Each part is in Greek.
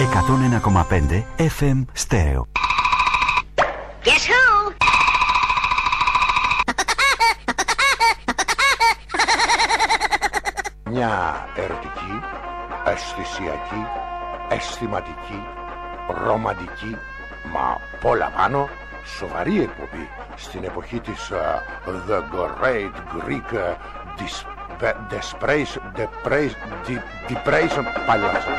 101,5 FM Stereo. Guess who? Μια ερωτική, αισθησιακή, αισθηματική, ρομαντική, μα πολλά πάνω, σοβαρή εκπομπή στην εποχή της ε, The Great Greek de, prijs, de prijs, die, die prijzen paljassen.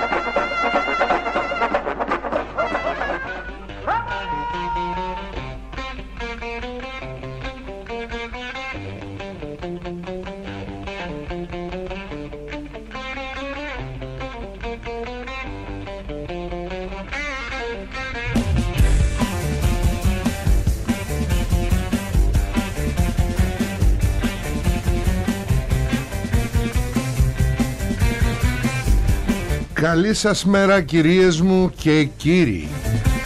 Καλή σας μέρα κυρίες μου και κύριοι.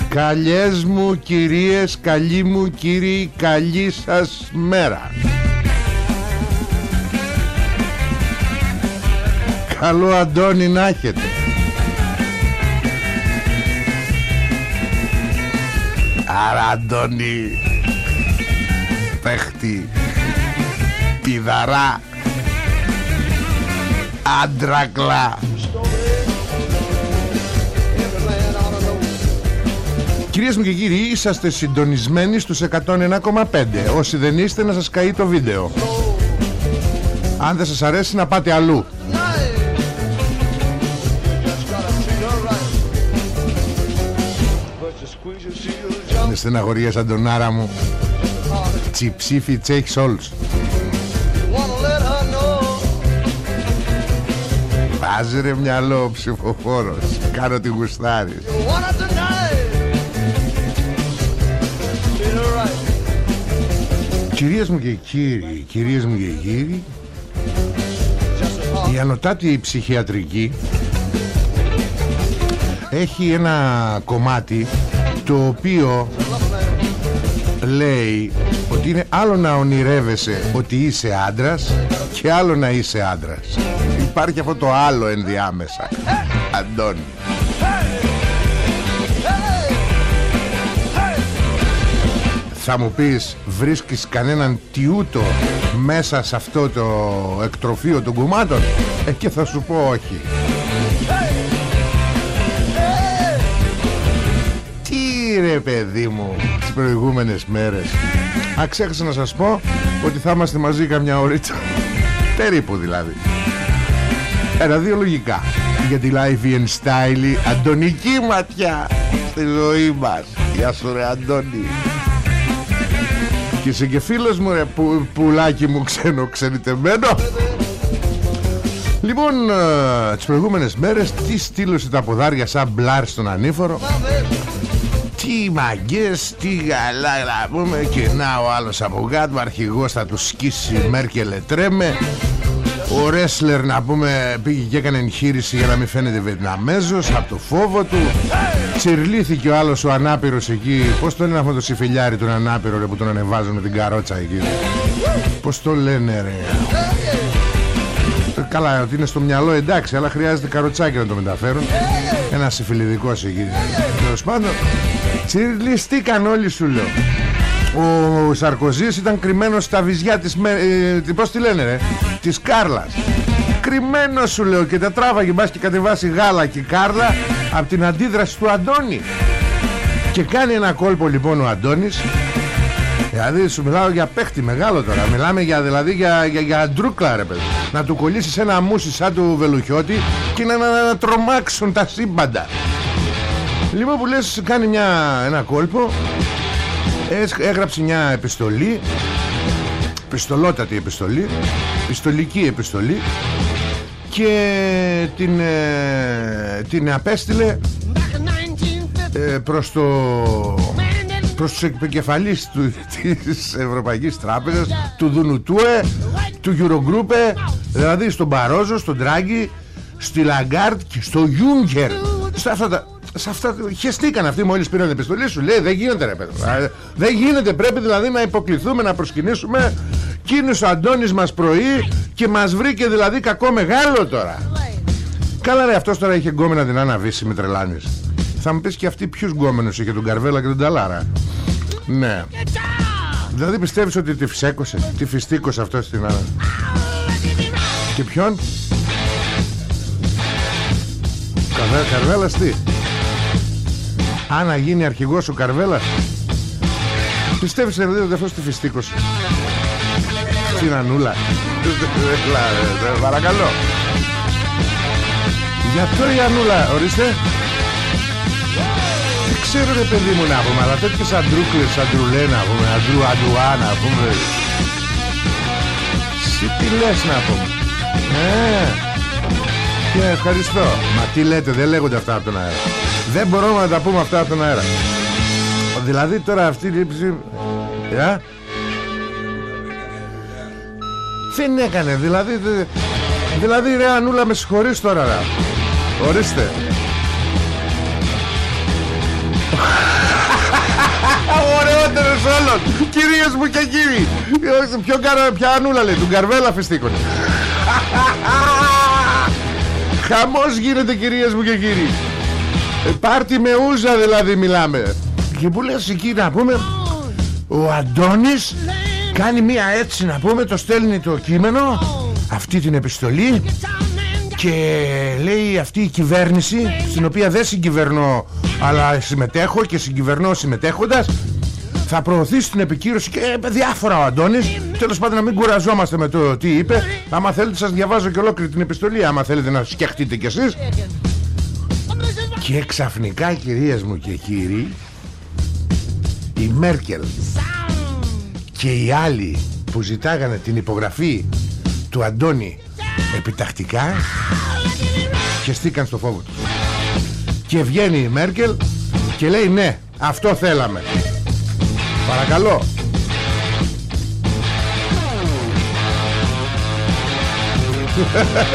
Καλιές μου κυρίες, καλή μου κύριοι, καλή σας μέρα. Καλό Αντώνη να έχετε. Άρα Αντώνη Παίχτη Πιδαρά Άντρακλα Κυρίες μου και κύριοι είσαστε συντονισμένοι στους 101,5 Όσοι δεν είστε να σας καεί το βίντεο. Αν δεν σας αρέσει να πάτε αλλού. Με στεναχωρίες Αντωνάρα μου. Τσιψήφι τσέχεις όλους Βάζει ρε μυαλό ο ψηφοφόρος. Κάνω τη γουστάρι Κυρίες μου και κύριοι Κυρίες μου και κύριοι Η ανωτάτη ψυχιατρική Έχει ένα κομμάτι Το οποίο Λέει Ότι είναι άλλο να ονειρεύεσαι Ότι είσαι άντρας Και άλλο να είσαι άντρας. Υπάρχει αυτό το άλλο ενδιάμεσα. Αντώνη Θα μου πεις βρίσκεις κανέναν τιούτο μέσα σε αυτό το εκτροφείο των κουμάτων ε, και θα σου πω όχι. Τι ρε παιδί μου τις προηγούμενες μέρες. Α ξέχασα να σας πω ότι θα είμαστε μαζί καμιά ωρίτσα Περίπου δηλαδή. Ένα δύο λογικά. Για τη Life and Style Αντωνική ματιά Στη ζωή μας. Γεια σου ρε Αντώνη και είσαι και φίλος μου ρε που, πουλάκι μου ξένο ξενιτεμένο. Λοιπόν ε, τις προηγούμενες μέρες Τι στείλωσε τα ποδάρια σαν μπλάρ στον ανήφορο; Τι μαγκές Τι γαλά να πούμε Και να ο άλλος από κάτω Αρχηγός θα τους σκίσει Μέρκελε τρέμε ο Ρέσλερ να πούμε πήγε και έκανε εγχείρηση για να μην φαίνεται Βιετναμέζος από το φόβο του. Τσιρλήθηκε ο άλλος ο ανάπηρος εκεί. Πώς το λένε αυτό το συμφιλιάρι τον ανάπηρο ρε, που τον ανεβάζουν με την καρότσα εκεί; Πώς το λένε ρε; Καλά ότι είναι στο μυαλό εντάξει αλλά χρειάζεται καροτσάκι να το μεταφέρουν. Ένας συμφιλιδικός εκεί. Τέλος πάντων Τσιρλιστήκαν όλοι σου λέω ο Σαρκοζής ήταν κρυμμένος στα βυζιά της ε, Πώς τη λένε ρε; Της Κάρλας. Κρυμμένος σου λέω και τα τράβαγε Μπας και κατεβάσει γάλα και Κάρλα Από την αντίδραση του Αντώνη. Και κάνει ένα κόλπο λοιπόν ο Αντώνης. Δηλαδή σου μιλάω για παίχτη μεγάλο τώρα. Μιλάμε για, δηλαδή για, για, για ντρούκλα ρε παιδί. Να του κολλήσεις ένα μουσι σαν του Βελουχιώτη Και να, να, να τρομάξουν τα σύμπαντα. Λοιπόν που λες κάνει μια, ένα κόλπο έγραψε μια επιστολή πιστολότατη επιστολή πιστολική επιστολή και την, ε, την απέστειλε ε, προς το προς τους επικεφαλείς του, της Ευρωπαϊκής Τράπεζας του Δουνουτού του Eurogroup δηλαδή στον Μπαρόζο, στον Ντράγκι στη Λαγκάρντ και στο Γιούνκερ. Σε αυτά τα σε αυτά χεστήκαν αυτοί μόλις πήραν την επιστολή σου. Λέει δεν γίνεται ρε παιδί δεν γίνεται. Πρέπει δηλαδή να υποκλιθούμε να προσκυνήσουμε κίνησε ο Αντώνης μας πρωί και μας βρήκε δηλαδή κακό μεγάλο τώρα. Καλά ρε αυτός τώρα είχε γκόμενα την Άννα Βίσση με τρελαίνεις Θα μου πεις και αυτή ποιους γκόμενους είχε τον Καρβέλα και τον Ταλάρα. Ναι. Δηλαδή πιστεύεις ότι τη φυσέκωσε Τη φυστήκωσε αυτό στην ώρα Και ποιον; Καρβέ, Καρβέλας τι; Αν να γίνει αρχηγός ο Καρβέλας. Πιστεύεις δηλαδή ότι αυτός τη φυστήκωσε Στην Ανούλα Έλα, ρε, Παρακαλώ. Γι' αυτό η Ανούλα Ορίστε. Δεν ξέρω ρε παιδί μου να πούμε Αλλά τέτοιες αντρούκλες Αντρουλέ να πούμε Αντρού αντρουά να πούμε. Εσύ τι λες να πούμε. Ε. Και ευχαριστώ. Μα τι λέτε δεν λέγονται αυτά από τον αέρα Δεν μπορούμε να τα πούμε αυτά από τον αέρα. Δηλαδή τώρα αυτή η λήψη ε, Δεν έκανε Δηλαδή δε- Δηλαδή ρε Ανούλα με συγχωρείς τώρα ρε. Ορίστε. Ωραιότερος όλων. Κυρίες μου και κύριοι. Ε, Ποιο καρα, ποια Ανούλα λέει Του Καρβέλα φυστήκωνε Χαμός γίνεται κυρίες μου και κύριοι. ε, Πάρτι με ούζα δηλαδή μιλάμε. Και που λες εκεί να πούμε Ο Αντώνης Κάνει μία έτσι να πούμε Το στέλνει το κείμενο Αυτή την επιστολή Και λέει αυτή η κυβέρνηση Στην οποία δεν συγκυβερνώ Αλλά συμμετέχω και συγκυβερνώ συμμετέχοντας θα προωθήσει την επικύρωση και ε, διάφορα ο Αντώνης. Τέλος πάντων να μην κουραζόμαστε με το τι είπε. Άμα θέλετε σας διαβάζω και ολόκληρη την επιστολή Άμα θέλετε να σκεφτείτε κι εσείς Και ξαφνικά κυρίες μου και κύριοι Η Μέρκελ Και οι άλλοι που ζητάγανε την υπογραφή Του Αντώνη Επιτακτικά Και στήκαν στο φόβο τους. Και βγαίνει η Μέρκελ Και λέει ναι αυτό θέλαμε Παρακαλώ.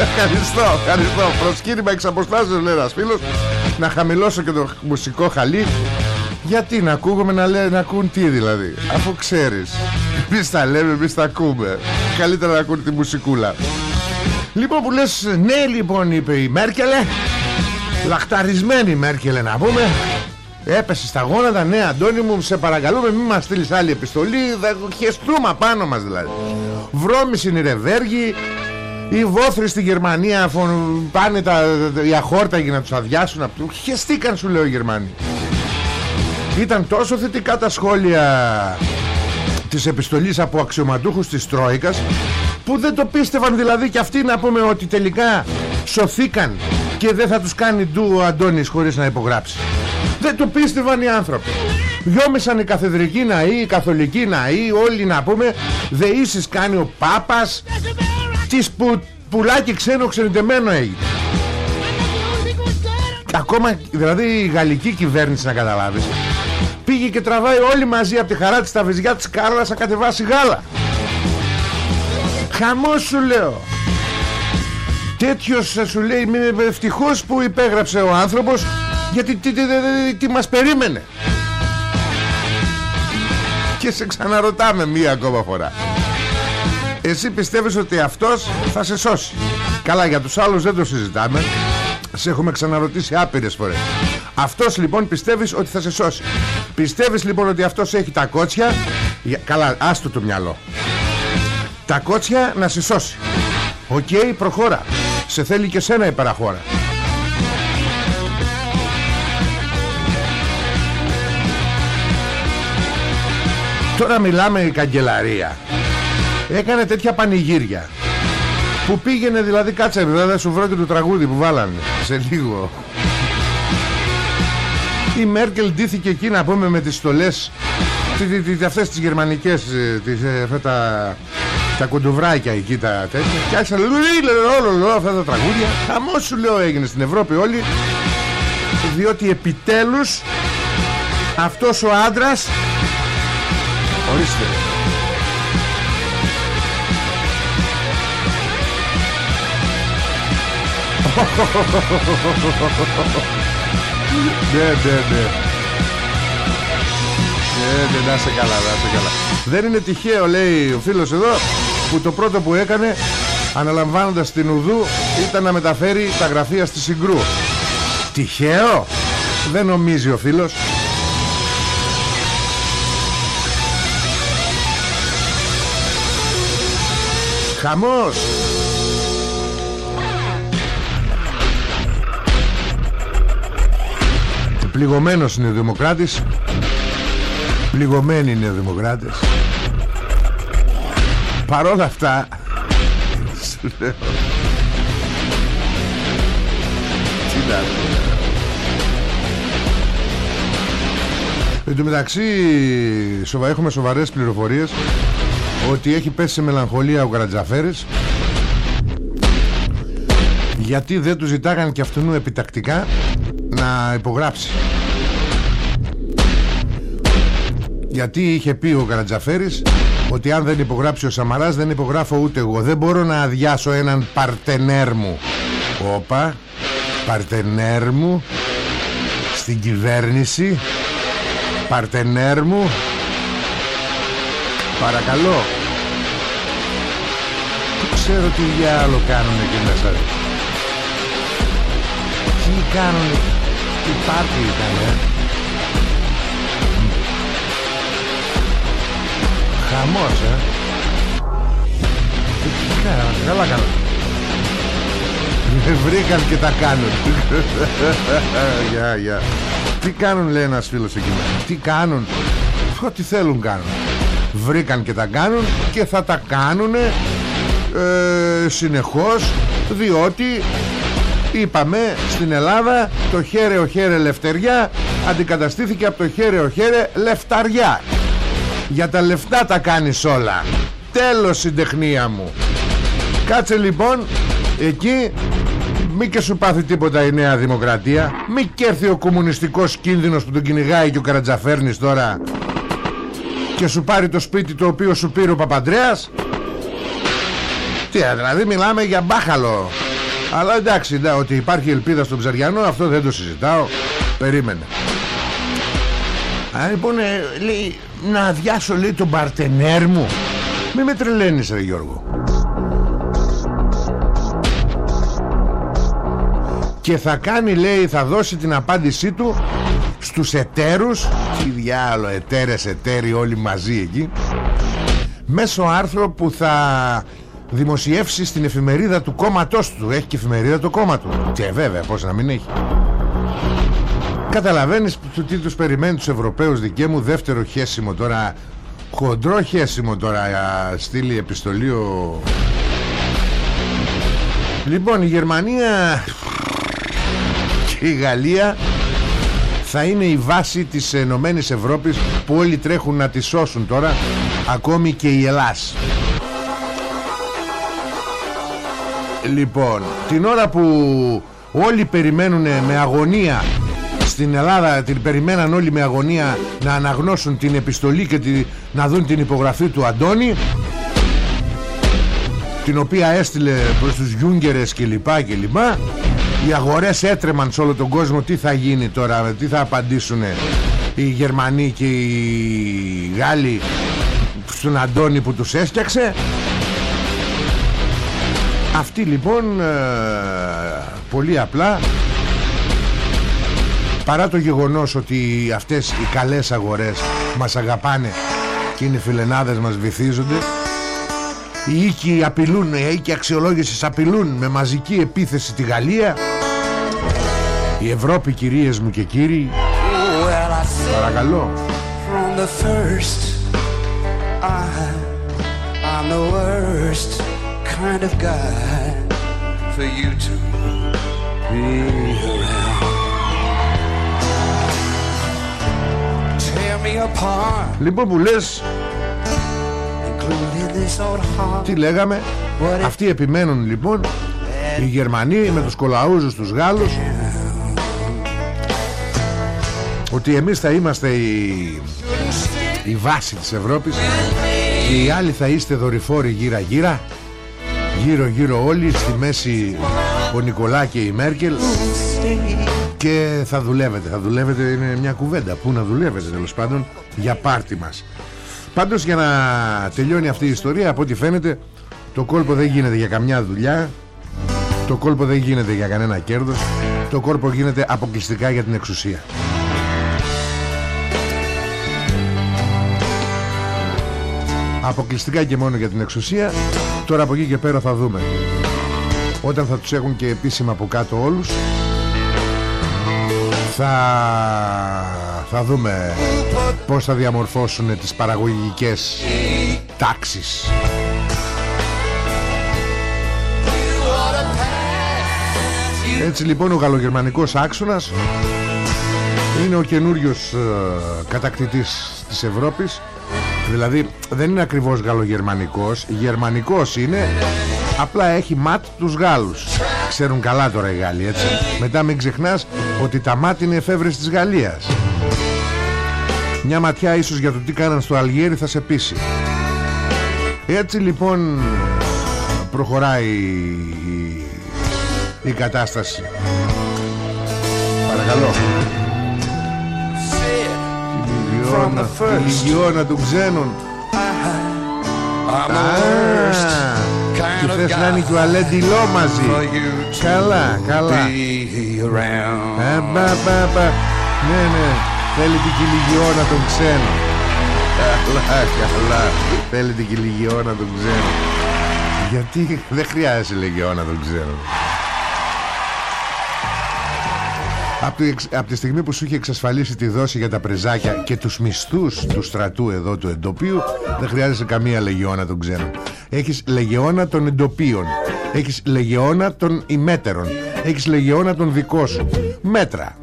Ευχαριστώ, ευχαριστώ. Προσκύνημα εξ αποστάσεως λέει ένας φίλος Να χαμηλώσω και το μουσικό χαλί. Γιατί να ακούγουμε να, λέει, να ακούν τι δηλαδή; Αφού ξέρεις Εμείς τα λέμε, εμείς τα ακούμε. Καλύτερα να ακούν τη μουσικούλα. Λοιπόν που λες ναι λοιπόν είπε η Μέρκελε. Λαχταρισμένη η Μέρκελε να πούμε. Έπεσε στα γόνατα. Ναι Αντώνη μου σε παρακαλούμε Μην μας στείλεις άλλη επιστολή. Θα χεστούμε πάνω μας δηλαδή. Βρώμης είναι η Ρεβέργη Οι βόθροι στη Γερμανία φων- Πάνε τα, οι αχόρταγοι να τους αδειάσουν απ' του. Χεστήκαν σου λέω οι Γερμανοί Ήταν τόσο θετικά τα σχόλια Της επιστολής από αξιωματούχους της Τρόικας Που δεν το πίστευαν δηλαδή και αυτοί να πούμε ότι τελικά Σωθήκαν και δεν θα τους κάνει ντου ο Αντώνης χωρίς να υπογράψει δεν το πίστευαν οι άνθρωποι Γιώμησαν οι καθεδρικοί ναοί, οι καθολικοί ναοί Όλοι να πούμε Δεήσεις κάνει ο Πάπας Της που, πουλάκι ξένο ξενιτεμένο έγινε. Ακόμα δηλαδή η γαλλική κυβέρνηση να καταλάβεις Πήγε και τραβάει όλοι μαζί από τη χαρά της τα βυζιά της Κάρλας να κατεβάσει γάλα. Χαμός σου λέω. Τέτοιος σου λέει είμαι ευτυχώς που υπέγραψε ο άνθρωπος γιατί τι, τι, τι, τι μας περίμενε Και σε ξαναρωτάμε μία ακόμα φορά Εσύ πιστεύεις ότι αυτός θα σε σώσει. Καλά για τους άλλους δεν το συζητάμε. Σε έχουμε ξαναρωτήσει άπειρες φορές. Αυτός λοιπόν πιστεύεις ότι θα σε σώσει. Πιστεύεις λοιπόν ότι αυτός έχει τα κότσια; Για- Καλά άστο το μυαλό. Τα κότσια να σε σώσει. Οκ προχώρα. Σε θέλει και σένα η παραχώρα. Τώρα μιλάμε η καγκελαρία Έκανε τέτοια πανηγύρια. Που πήγαινε δηλαδή κάτσε δεν θα σου βρω και το τραγούδι που βάλανε. Σε λίγο. Η Μέρκελ ντύθηκε εκεί να πούμε με τις στολές τι- τι- τι- Αυτές τις γερμανικές ε, τις, ε, Αυτά τα τα κοντοβράκια εκεί τα τέτοια. Και άρχισαν να λένε όλο όλα αυτά τα τραγούδια χαμός σου λέω έγινε στην Ευρώπη όλη διότι επιτέλους αυτός ο άντρας Ορίστε. Ναι, ναι, ναι. Ναι, ναι, να σε καλά, να σε καλά. Δεν είναι τυχαίο, λέει ο φίλος εδώ, που το πρώτο που έκανε, αναλαμβάνοντας την Ουδού, ήταν να μεταφέρει τα γραφεία στη Συγκρού. Τυχαίο. Δεν νομίζει ο φίλος Χαμός Πληγωμένος είναι ο Δημοκράτης. Πληγωμένοι είναι οι Δημοκράτες. Παρόλα αυτά Σου λέω. Τι να Εν τω μεταξύ σοβα, έχουμε σοβαρές πληροφορίες ότι έχει πέσει σε μελαγχολία ο Καρατζαφέρης. Γιατί δεν του ζητάγαν και αυτού επιτακτικά να υπογράψει. Γιατί είχε πει ο Καρατζαφέρης ότι αν δεν υπογράψει ο Σαμαράς δεν υπογράφω ούτε εγώ. Δεν μπορώ να αδειάσω έναν παρτενέρ μου. Όπα παρτενέρ μου στην κυβέρνηση παρτενέρ μου. Παρακαλώ. Δεν ξέρω τι άλλο κάνουν εκεί μέσα. Τι κάνουν Τι πάρτι ήταν ε; Χαμός ε. Τι κάνουν Καλά καλά. Βρήκαν και τα κάνουν. Γεια γεια. Τι κάνουν λέει ένας φίλος εκεί μέσα. Τι κάνουν. Τι θέλουν κάνουν. Βρήκαν και τα κάνουν και θα τα κάνουν ε, συνεχώς διότι είπαμε στην Ελλάδα το χέρε ο χέρε λευτεριά αντικαταστήθηκε από το χέρε ο χέρε λεφταριά. Για τα λεφτά τα κάνεις όλα. Τέλος συντεχνία μου. Κάτσε λοιπόν εκεί μη και σου πάθει τίποτα η Νέα Δημοκρατία. Μη και έρθει ο κομμουνιστικός κίνδυνος που τον κυνηγάει και ο Καρατζαφέρνης τώρα. Και σου πάρει το σπίτι το οποίο σου πήρε ο Παπαντρέας. Τι δηλαδή μιλάμε για μπάχαλο Αλλά εντάξει ναι, ότι υπάρχει ελπίδα στον Ψαριανό αυτό δεν το συζητάω. Περίμενε. Α, λοιπόν ε, λέει να αδειάσω λέει τον παρτενέρ μου. Μη με τρελαίνεις ρε Γιώργο. Και θα κάνει λέει θα δώσει την απάντησή του στους εταίρους. Τι διάλο εταίρες εταίροι όλοι μαζί εκεί. Μέσω άρθρο που θα δημοσιεύσεις στην εφημερίδα του κόμματός του. Έχει και εφημερίδα το κόμμα του. Και βέβαια πως να μην έχει. Καταλαβαίνεις τι τους περιμένει τους Ευρωπαίους δικαί μου δεύτερο χέσιμο τώρα χοντρό χέσιμο τώρα στείλει επιστολή ο... λοιπόν η Γερμανία και η Γαλλία θα είναι η βάση της Ενωμένης Ευρώπης που όλοι τρέχουν να τη σώσουν τώρα ακόμη και η Ελλάς λοιπόν την ώρα που όλοι περιμένουν με αγωνία στην Ελλάδα την περιμέναν όλοι με αγωνία να αναγνώσουν την επιστολή και τη, να δουν την υπογραφή του Αντώνη την οποία έστειλε προς τους Γιούγκερες και λοιπά και λοιπά οι αγορές έτρεμαν σε όλο τον κόσμο. Τι θα γίνει τώρα τι θα απαντήσουν οι Γερμανοί και οι Γάλλοι στον Αντώνη που τους έσκιαξε αυτοί λοιπόν ε, πολύ απλά παρά το γεγονός ότι αυτές οι καλές αγορές μας αγαπάνε και είναι φιλενάδες μας βυθίζονται οι οίκοι απειλούν, οι οίκοι αξιολόγησης απειλούν με μαζική επίθεση τη Γαλλία. Η Ευρώπη κυρίες μου και κύριοι Παρακαλώ. From the first I, I'm the worst kind of guy For you to be around. Tear me apart Λοιπόν που λες Τι λέγαμε; Αυτοί επιμένουν λοιπόν Οι Γερμανοί με τους κολαούζους τους Γάλλους ότι εμείς θα είμαστε η, η βάση της Ευρώπης. Και οι άλλοι θα είστε δορυφόροι γύρω γύρω γύρω γύρω όλοι στη μέση ο Νικολά και η Μέρκελ. Και θα δουλεύετε θα δουλεύετε είναι μια κουβέντα. Που να δουλεύετε τέλος πάντων για πάρτι μας. Πάντως για να τελειώνει αυτή η ιστορία από ό,τι φαίνεται το κόλπο δεν γίνεται για καμιά δουλειά. Το κόλπο δεν γίνεται για κανένα κέρδος. Το κόλπο γίνεται αποκλειστικά για την εξουσία Αποκλειστικά και μόνο για την εξουσία. Τώρα από εκεί και πέρα θα δούμε. Όταν θα τους έχουν και επίσημα από κάτω όλους Θα, θα δούμε Πώς θα διαμορφώσουν τις παραγωγικές τάξεις. Έτσι λοιπόν ο γαλλογερμανικός άξονας είναι ο καινούριος ε, κατακτητής της Ευρώπης Δηλαδή δεν είναι ακριβώς γαλλογερμανικός. Γερμανικός είναι Απλά έχει ματ τους Γάλλους. Ξέρουν καλά τώρα οι Γάλλοι έτσι. Μετά μην ξεχνάς ότι τα ματ είναι εφεύρες της Γαλλίας. Μια ματιά ίσως για το τι κάναν στο Αλγέρι θα σε πείσει. Έτσι λοιπόν προχωράει η, η κατάσταση. Παρακαλώ η λιγιώνα του ξένων. Και θες να είναι και ο Αλέντιλό μαζί. Καλά, καλά. ε, Ναι, ναι. Θέλει την κυλιγιώνα των ξένων. Καλά, καλά. Θέλει την κυλιγιώνα των ξένων. Γιατί δεν χρειάζεται λεγιώνα των ξένων Από τη, από τη στιγμή που σου είχε εξασφαλίσει τη δόση για τα πρεζάκια και τους μισθούς του στρατού εδώ του εντοπίου δεν χρειάζεσαι καμία λεγεώνα των ξένων. Έχεις λεγεώνα των εντοπίων. Έχεις λεγεώνα των ημέτερων. Έχεις λεγεώνα των δικών σου. Μέτρα.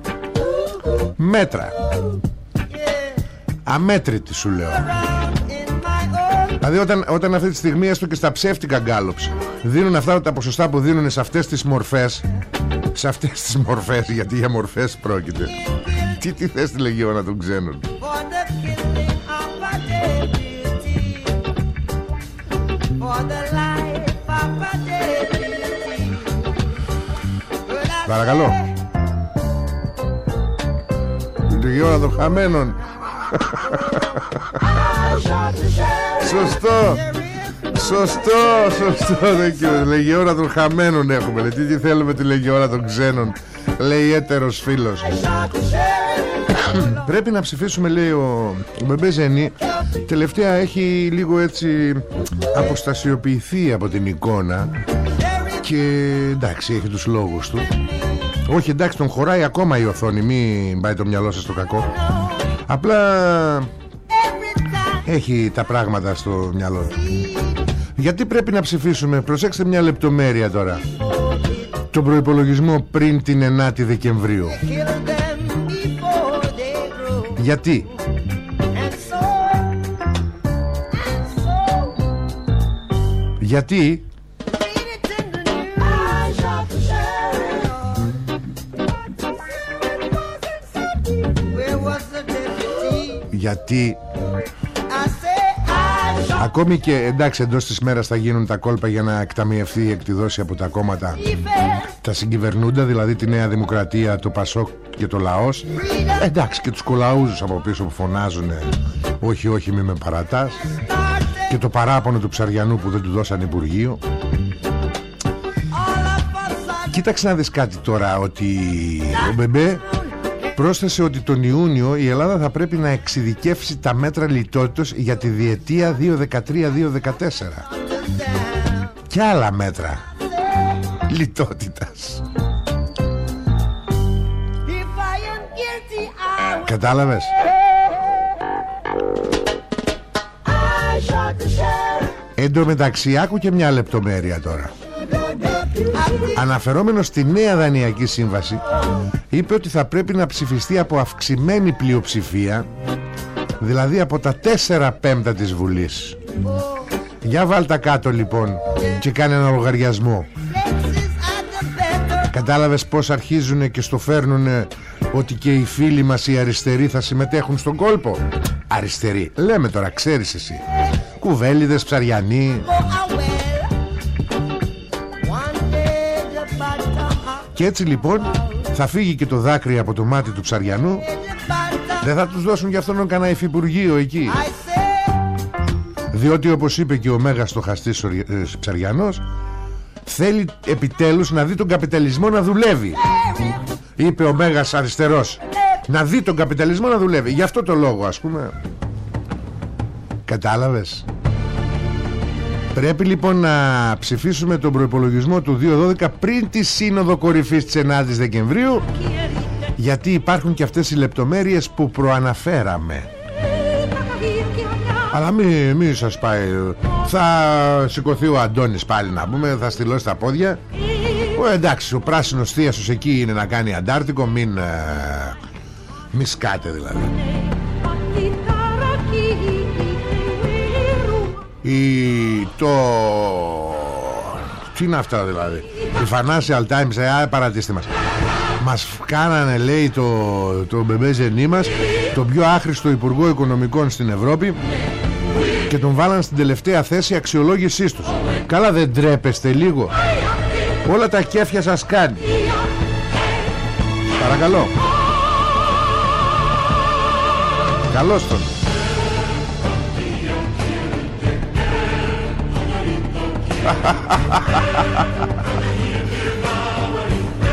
Μέτρα. Αμέτρητη σου λέω. Δηλαδή όταν, όταν αυτή τη στιγμή έστω και στα ψεύτικα γκάλοψ δίνουν αυτά τα ποσοστά που δίνουν σε αυτές τις μορφές σε αυτές τις μορφές γιατί για μορφές πρόκειται. Τι, τι θες τη λεγιώνα των ξένων Παρακαλώ. Τη λεγιώνα των χαμένων. Σωστό Σωστό, σωστό Λεγεώνα των χαμένων έχουμε Τι, τι θέλουμε τη λεγεώνα των ξένων Λέει έτερος φίλος Πρέπει να ψηφίσουμε λέει ο, ο Μπεμπέζενη Τελευταία έχει λίγο έτσι Αποστασιοποιηθεί από την εικόνα Και εντάξει έχει τους λόγους του. Όχι εντάξει τον χωράει ακόμα η οθόνη. Μην πάει το μυαλό σας στο κακό. Απλά έχει τα πράγματα στο μυαλό του γιατί πρέπει να ψηφίσουμε; Προσέξτε μια λεπτομέρεια τώρα. Το προϋπολογισμό πριν την 9η Δεκεμβρίου. Γιατί; Γιατί; Γιατί; Ακόμη και εντάξει εντός της μέρας θα γίνουν τα κόλπα για να εκταμιευθεί η εκδόση από τα κόμματα. Τα συγκυβερνούντα δηλαδή τη Νέα Δημοκρατία, το Πασόκ και το Λαός. Εντάξει και τους κολαούζους από πίσω που φωνάζουν όχι όχι μη με παρατάς και το παράπονο του Ψαριανού που δεν του δώσαν Υπουργείο. Κοίταξε να δεις κάτι τώρα ότι ο Μπεμπέ πρόσθεσε ότι τον Ιούνιο η Ελλάδα θα πρέπει να εξειδικεύσει τα μέτρα λιτότητας για τη διετία 2013-2014 και άλλα μέτρα λιτότητας. Κατάλαβες; Εν τω μεταξύ άκου και μια λεπτομέρεια τώρα Αναφερόμενος στη νέα δανειακή σύμβαση είπε ότι θα πρέπει να ψηφιστεί από αυξημένη πλειοψηφία δηλαδή από τα 4 πέμπτα της Βουλής. Για βάλτα κάτω λοιπόν και κάνε ένα λογαριασμό. Κατάλαβες πως αρχίζουν και στο φέρνουν ότι και οι φίλοι μας οι αριστεροί θα συμμετέχουν στον κόλπο; Αριστεροί, λέμε τώρα ξέρεις εσύ. Κουβέλιδες, ψαριανοί Και έτσι λοιπόν θα φύγει και το δάκρυ από το μάτι του ψαριανού. Δεν θα τους δώσουν για αυτόν κανένα υφυπουργείο εκεί. Διότι όπως είπε και ο μέγας στοχαστής ε, ψαριανός θέλει επιτέλους να δει τον καπιταλισμό να δουλεύει. Είπε ο Μέγας Αριστερός. Να δει τον καπιταλισμό να δουλεύει. Γι' αυτό το λόγο ας πούμε. Κατάλαβες; Πρέπει λοιπόν να ψηφίσουμε τον προϋπολογισμό του 2012 πριν τη σύνοδο κορυφής της 9 Δεκεμβρίου γιατί υπάρχουν και αυτές οι λεπτομέρειες που προαναφέραμε. Αλλά μην μη σας πάει. Θα σηκωθεί ο Αντώνης πάλι να πούμε Θα στυλώσει τα πόδια. Ο, Εντάξει ο πράσινος θείασος εκεί είναι να κάνει αντάρτικο Μην ε, Μη σκάτε δηλαδή Η, το Τι είναι αυτά δηλαδή; Η Financial Times ε, παρατήστε μας. Μας κάνανε λέει το, το μπεμπέζενή μας Το πιο άχρηστο Υπουργό Οικονομικών στην Ευρώπη Και τον βάλαν στην τελευταία θέση αξιολόγησής τους. Καλά δεν τρέπεστε λίγο. Όλα τα κέφια σας κάνει. Παρακαλώ. Καλώς τον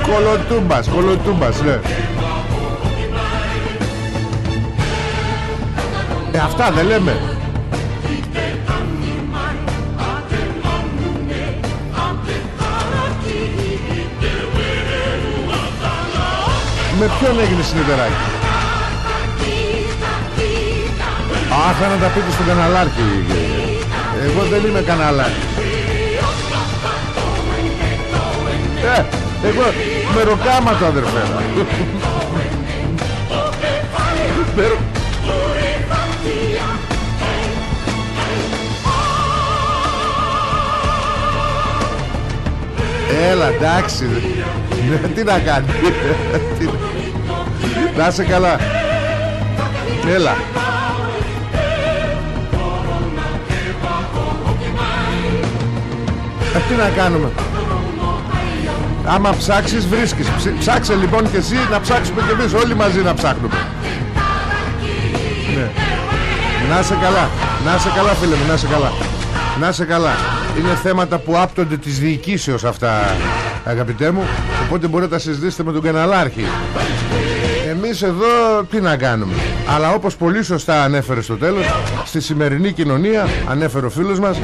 Κολοτούμπας, κολοτούμπας, ναι. Ε, αυτά δεν λέμε. Με ποιον έγινε συνεταιράκι. Α, να τα πείτε στον καναλάρχη. Εγώ δεν είμαι καναλάρχης. Ε, εγώ μεροκάματο αδερφέ. Μερο... Έλα εντάξει ναι, Τι να κάνει. Να σε καλά. Έλα. Ε, Τι να κάνουμε Άμα ψάξεις βρίσκεις. Ψάξε λοιπόν και εσύ να ψάξουμε και εμείς Όλοι μαζί να ψάχνουμε. Ναι. Να σε καλά. Να σε καλά φίλε μου Να σε καλά. Να σε καλά. Είναι θέματα που άπτονται της διοικήσεως αυτά Αγαπητέ μου. Οπότε μπορείτε να συζητήσετε με τον καναλάρχη. Εμείς εδώ τι να κάνουμε. Αλλά όπως πολύ σωστά ανέφερε στο τέλος Στη σημερινή κοινωνία Ανέφερε ο φίλος μας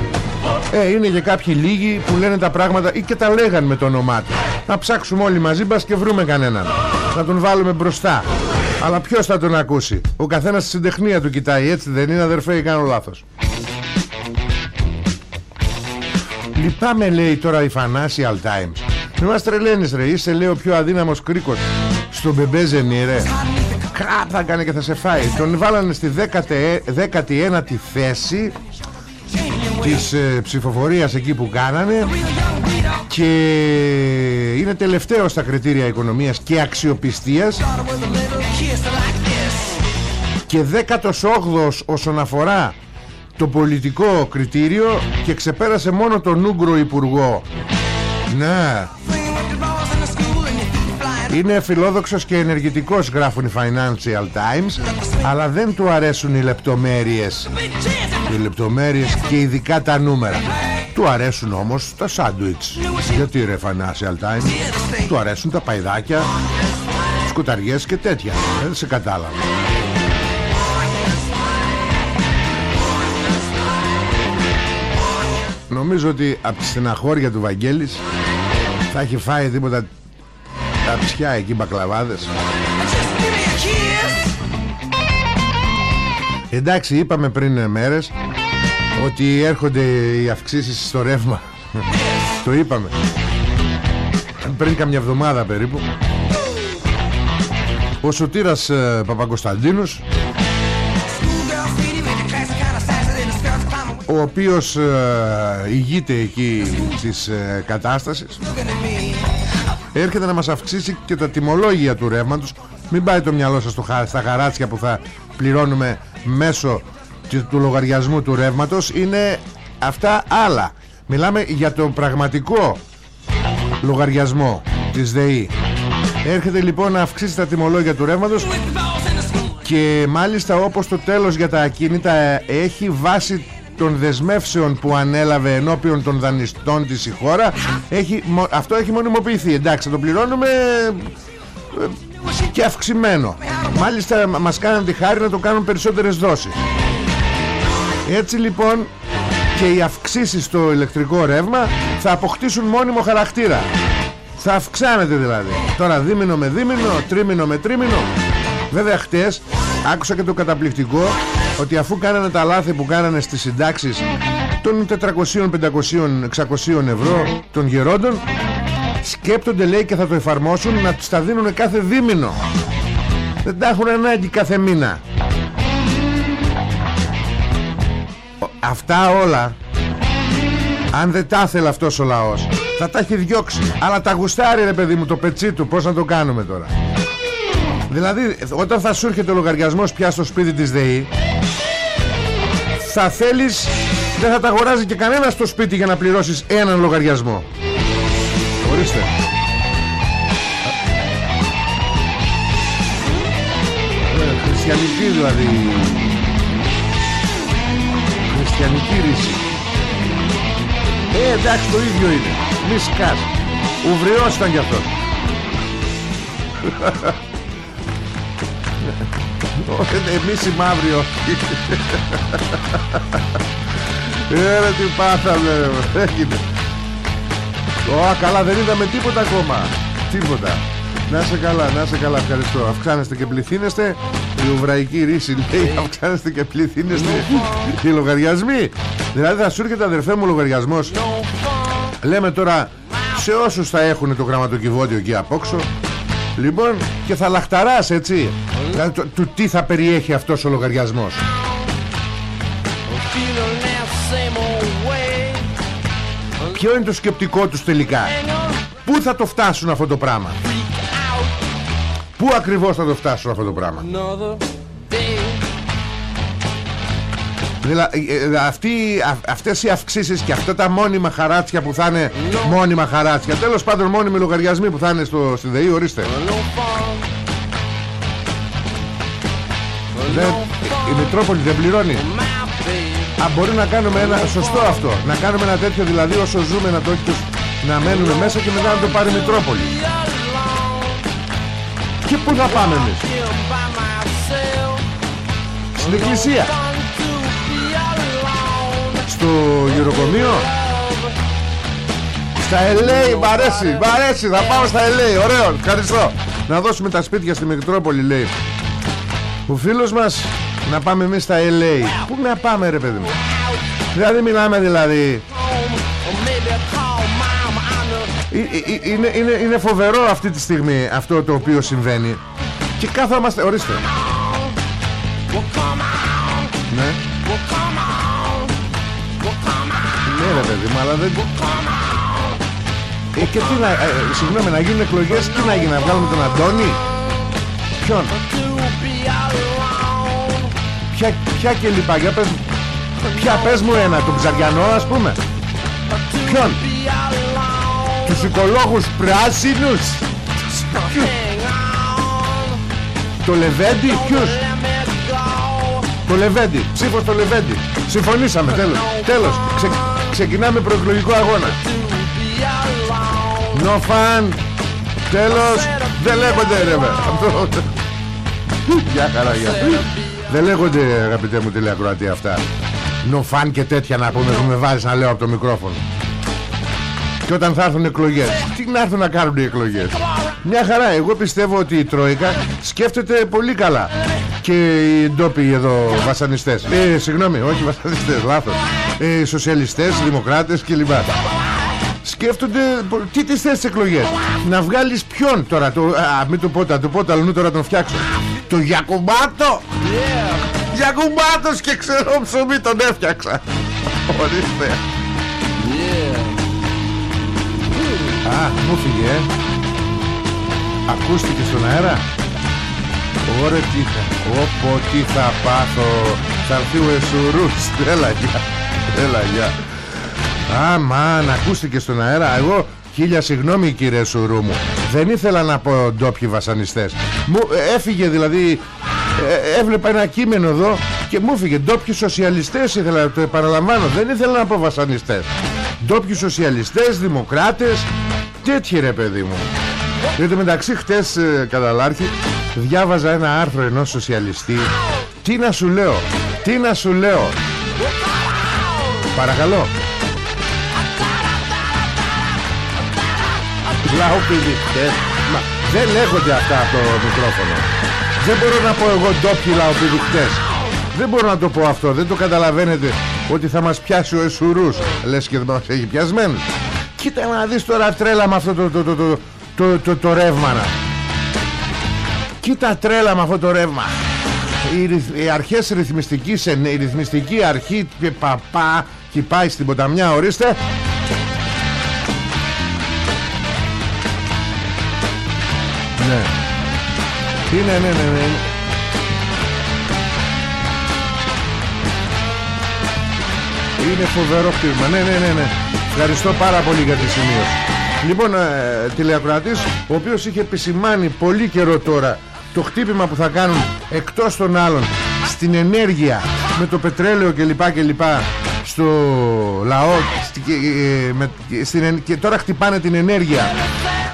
ε, είναι και κάποιοι λίγοι που λένε τα πράγματα ή και τα λέγαν με το όνομά του. Να ψάξουμε όλοι μαζί μας και βρούμε κανέναν. Να τον βάλουμε μπροστά. Αλλά ποιος θα τον ακούσει; Ο καθένας στη συντεχνία του κοιτάει. Έτσι δεν είναι αδερφέ ή κάνω λάθος. Λυπάμαι λέει τώρα η Financial Times. Μην μας τρελαίνεις ρε. Είσαι λέει ο πιο αδύναμος κρίκος. Στον μπεμπέζενι ρε. Κραπ θα κάνει και θα σε φάει. Τον βάλανε στη 19η θέση της ε, ψηφοφορίας εκεί που κάνανε. Και είναι τελευταίο στα κριτήρια οικονομίας και αξιοπιστίας. Και 18ος όσον αφορά το πολιτικό κριτήριο και ξεπέρασε μόνο τον Ούγκρο Υπουργό. Ναι είναι φιλόδοξος και ενεργητικός γράφουν οι Financial Times αλλά δεν του αρέσουν οι λεπτομέρειες. Οι λεπτομέρειες και ειδικά τα νούμερα. Του αρέσουν όμως τα σάντουιτς. Γιατί ρε Financial Times του αρέσουν τα παϊδάκια σκουταριές και τέτοια. Δεν σε κατάλαβα. Νομίζω ότι από τη στεναχώρια του Βαγγέλης θα έχει φάει τίποτα τα ψιά εκεί μπακλαβάδες. Εντάξει είπαμε πριν μέρες Ότι έρχονται οι αυξήσεις στο ρεύμα. Το είπαμε. Πριν καμιά εβδομάδα περίπου. Ο Σωτήρας ε, Παπακοσταντίνος Ο οποίος ε, ηγείται εκεί της ε, κατάστασης Έρχεται να μας αυξήσει και τα τιμολόγια του ρεύματος. Μην πάει το μυαλό σας στα χαράτσια που θα πληρώνουμε μέσω του λογαριασμού του ρεύματος. Είναι αυτά άλλα. Μιλάμε για το πραγματικό λογαριασμό της ΔΕΗ. Έρχεται λοιπόν να αυξήσει τα τιμολόγια του ρεύματος και μάλιστα όπως το τέλος για τα ακίνητα έχει βάση των δεσμεύσεων που ανέλαβε ενώπιον των δανειστών της η χώρα έχει, αυτό έχει μονιμοποιηθεί. Εντάξει θα το πληρώνουμε ε, και αυξημένο. Μάλιστα μας κάνουν τη χάρη να το κάνουν περισσότερες δόσεις. Έτσι λοιπόν και οι αυξήσεις στο ηλεκτρικό ρεύμα θα αποκτήσουν μόνιμο χαρακτήρα. Θα αυξάνεται δηλαδή. Τώρα δίμηνο με δίμηνο τρίμηνο με τρίμηνο. Βέβαια χτες άκουσα και το καταπληκτικό ότι αφού κάνανε τα λάθη που κάνανε στις συντάξεις των 400, 500, 600 ευρώ των γερόντων σκέπτονται λέει και θα το εφαρμόσουν να τα δίνουν κάθε δίμηνο. Δεν τα έχουν ανάγκη κάθε μήνα. Αυτά όλα αν δεν τα ήθελε αυτός ο λαός θα τα έχει διώξει. Αλλά τα γουστάρει ρε παιδί μου το πετσί του. Πως να το κάνουμε τώρα; Δηλαδή όταν θα σου έρχεται ο λογαριασμός πια στο σπίτι της ΔΕΗ θα θέλεις δεν θα τα αγοράζει και κανένας στο σπίτι για να πληρώσεις έναν λογαριασμό. Ορίστε. Ε, χριστιανική δηλαδή. Χριστιανική ρίση. Ε εντάξει το ίδιο είναι. Μη σκάς. Ουβριός ήταν κι αυτός Εμείς οι μαύροι όχι Ε τι πάθαμε Έγινε Ω καλά δεν είδαμε τίποτα ακόμα Τίποτα να σε καλά, να σε καλά, ευχαριστώ. Αυξάνεστε και πληθύνεστε. Η ουβραϊκή ρίση λέει: Αυξάνεστε και πληθύνεστε. Οι λογαριασμοί. Δηλαδή θα σου έρχεται αδερφέ μου λογαριασμός. Λέμε τώρα σε όσους θα έχουν το γραμματοκιβώτιο εκεί απόξω. Λοιπόν, και θα λαχταράς έτσι. Δηλαδή, του τι θα περιέχει αυτός ο λογαριασμός. Ποιο είναι το σκεπτικό τους τελικά; Πού θα το φτάσουν αυτό το πράγμα; Πού ακριβώς θα το φτάσουν αυτό το πράγμα; Δηλαδή αυτοί, αυτές οι αυξήσεις και αυτά τα μόνιμα χαράτσια που θα είναι μόνιμα χαράτσια Τέλος πάντων μόνιμοι λογαριασμοί που θα είναι στο, στη ΔΕΗ ορίστε. Δεν, Η Μητρόπολη δεν πληρώνει. Α, μπορεί να κάνουμε ένα σωστό αυτό Να κάνουμε ένα τέτοιο δηλαδή όσο ζούμε να το να μένουμε μέσα και μετά να το πάρει η Μητρόπολη. Και πού θα πάμε εμείς; Στην εκκλησία Στο γυροκομείο Στα LA Μ' αρέσει, μ' αρέσει. Θα πάμε στα LA, ωραίο, ευχαριστώ. Να δώσουμε τα σπίτια στη Μητρόπολη λέει. Ο φίλος μας Να πάμε εμείς στα LA Πού να πάμε ρε παιδί μου; Δηλαδή μιλάμε δηλαδή. Ε, ε, ε, είναι, είναι, είναι φοβερό αυτή τη στιγμή αυτό το οποίο συμβαίνει. Και κάθομαστε ορίστε. Ναι ναι ρε παιδί μου αλλά δεν ε, και τι να, ε, συγγνώμη να γίνουν εκλογές τι να γίνει να βγάλουμε τον Αντώνη; Ποιον; Ποια, ποια και λοιπά για πες, ποια πες μου ένα τον Ψαριανό ας πούμε. Ποιον; Τους οικολόγους πράσινους. Το Λεβέντι Ποιος Το Λεβέντι Ψήφος το Λεβέντι Συμφωνήσαμε τέλος Τέλος. Ξε, Ξεκινάμε προεκλογικό αγώνα. No fun. Τέλος. Δεν λέγονται ρε Αυτό. Γεια χαρά γεια. Δεν λέγονται αγαπητέ μου τηλεακροατή αυτά. No fun και τέτοια να πούμε Που με βάζεις να λέω από το μικρόφωνο. Και όταν θα έρθουν εκλογές. Τι να έρθουν να κάνουν οι εκλογές. Μια χαρά. Εγώ πιστεύω ότι η Τρόικα Σκέφτεται πολύ καλά Και οι ντόπιοι εδώ βασανιστές. Ε, Συγγνώμη όχι βασανιστές λάθος. Ε, Σοσιαλιστές, δημοκράτες κλπ. Σκέφτονται τι τις θες εκλογές; Να βγάλεις ποιον τώρα το, Α μην το πω το πω το τώρα τον φτιάξω. Το Γιακουμπάτο! Yeah. Γιακουμπάτος και ξέρω ψωμί τον έφτιαξα. Ορίστε. Α, μου φύγε ε. Ακούστηκε στον αέρα; Ωρε τι θα Όπο τι θα πάθω. Θα έρθει ο Εσουρούς. Έλα γεια. Έλα γεια. Αμάν ακούστηκε στον αέρα Εγώ χίλια συγγνώμη κύριε Σουρού μου. Δεν ήθελα να πω ντόπιοι βασανιστές. Μου έφυγε δηλαδή ε, έβλεπα ένα κείμενο εδώ και μου έφυγε. Ντόπιοι σοσιαλιστές ήθελα το επαναλαμβάνω. Δεν ήθελα να πω βασανιστές. Ντόπιοι σοσιαλιστές, δημοκράτες τέτοιοι ρε παιδί μου γιατί μεταξύ χτες ε, καταλάρχη διάβαζα ένα άρθρο ενός σοσιαλιστή. Τι να σου λέω τι να σου λέω. Παρακαλώ. Λαοπηδικτές Μα δεν λέγονται αυτά από το μικρόφωνο. Δεν μπορώ να πω εγώ ντόπιοι λαοπηδικτές Δεν μπορώ να το πω αυτό Δεν το καταλαβαίνετε ότι θα μας πιάσει ο Εσουρούς Λες και δεν μας έχει πιασμένους. Κοίτα να δεις τώρα τρέλα με αυτό το, το, το, το, το, το, το ρεύμα να. Κοίτα τρέλα με αυτό το ρεύμα οι, οι αρχές ρυθμιστικής η ρυθμιστική αρχή και παπά και πάει στην ποταμιά ορίστε Ναι. Είναι, ναι, ναι, ναι. Είναι φοβερό κτίσμα. Ναι, ναι, ναι, ναι. Ευχαριστώ πάρα πολύ για τη σημείωση. Λοιπόν, ε, τηλεακροατής, ο οποίος είχε επισημάνει πολύ καιρό τώρα το χτύπημα που θα κάνουν εκτός των άλλων στην ενέργεια με το πετρέλαιο κλπ κλπ στο λαό ε, με, στην, και τώρα χτυπάνε την ενέργεια.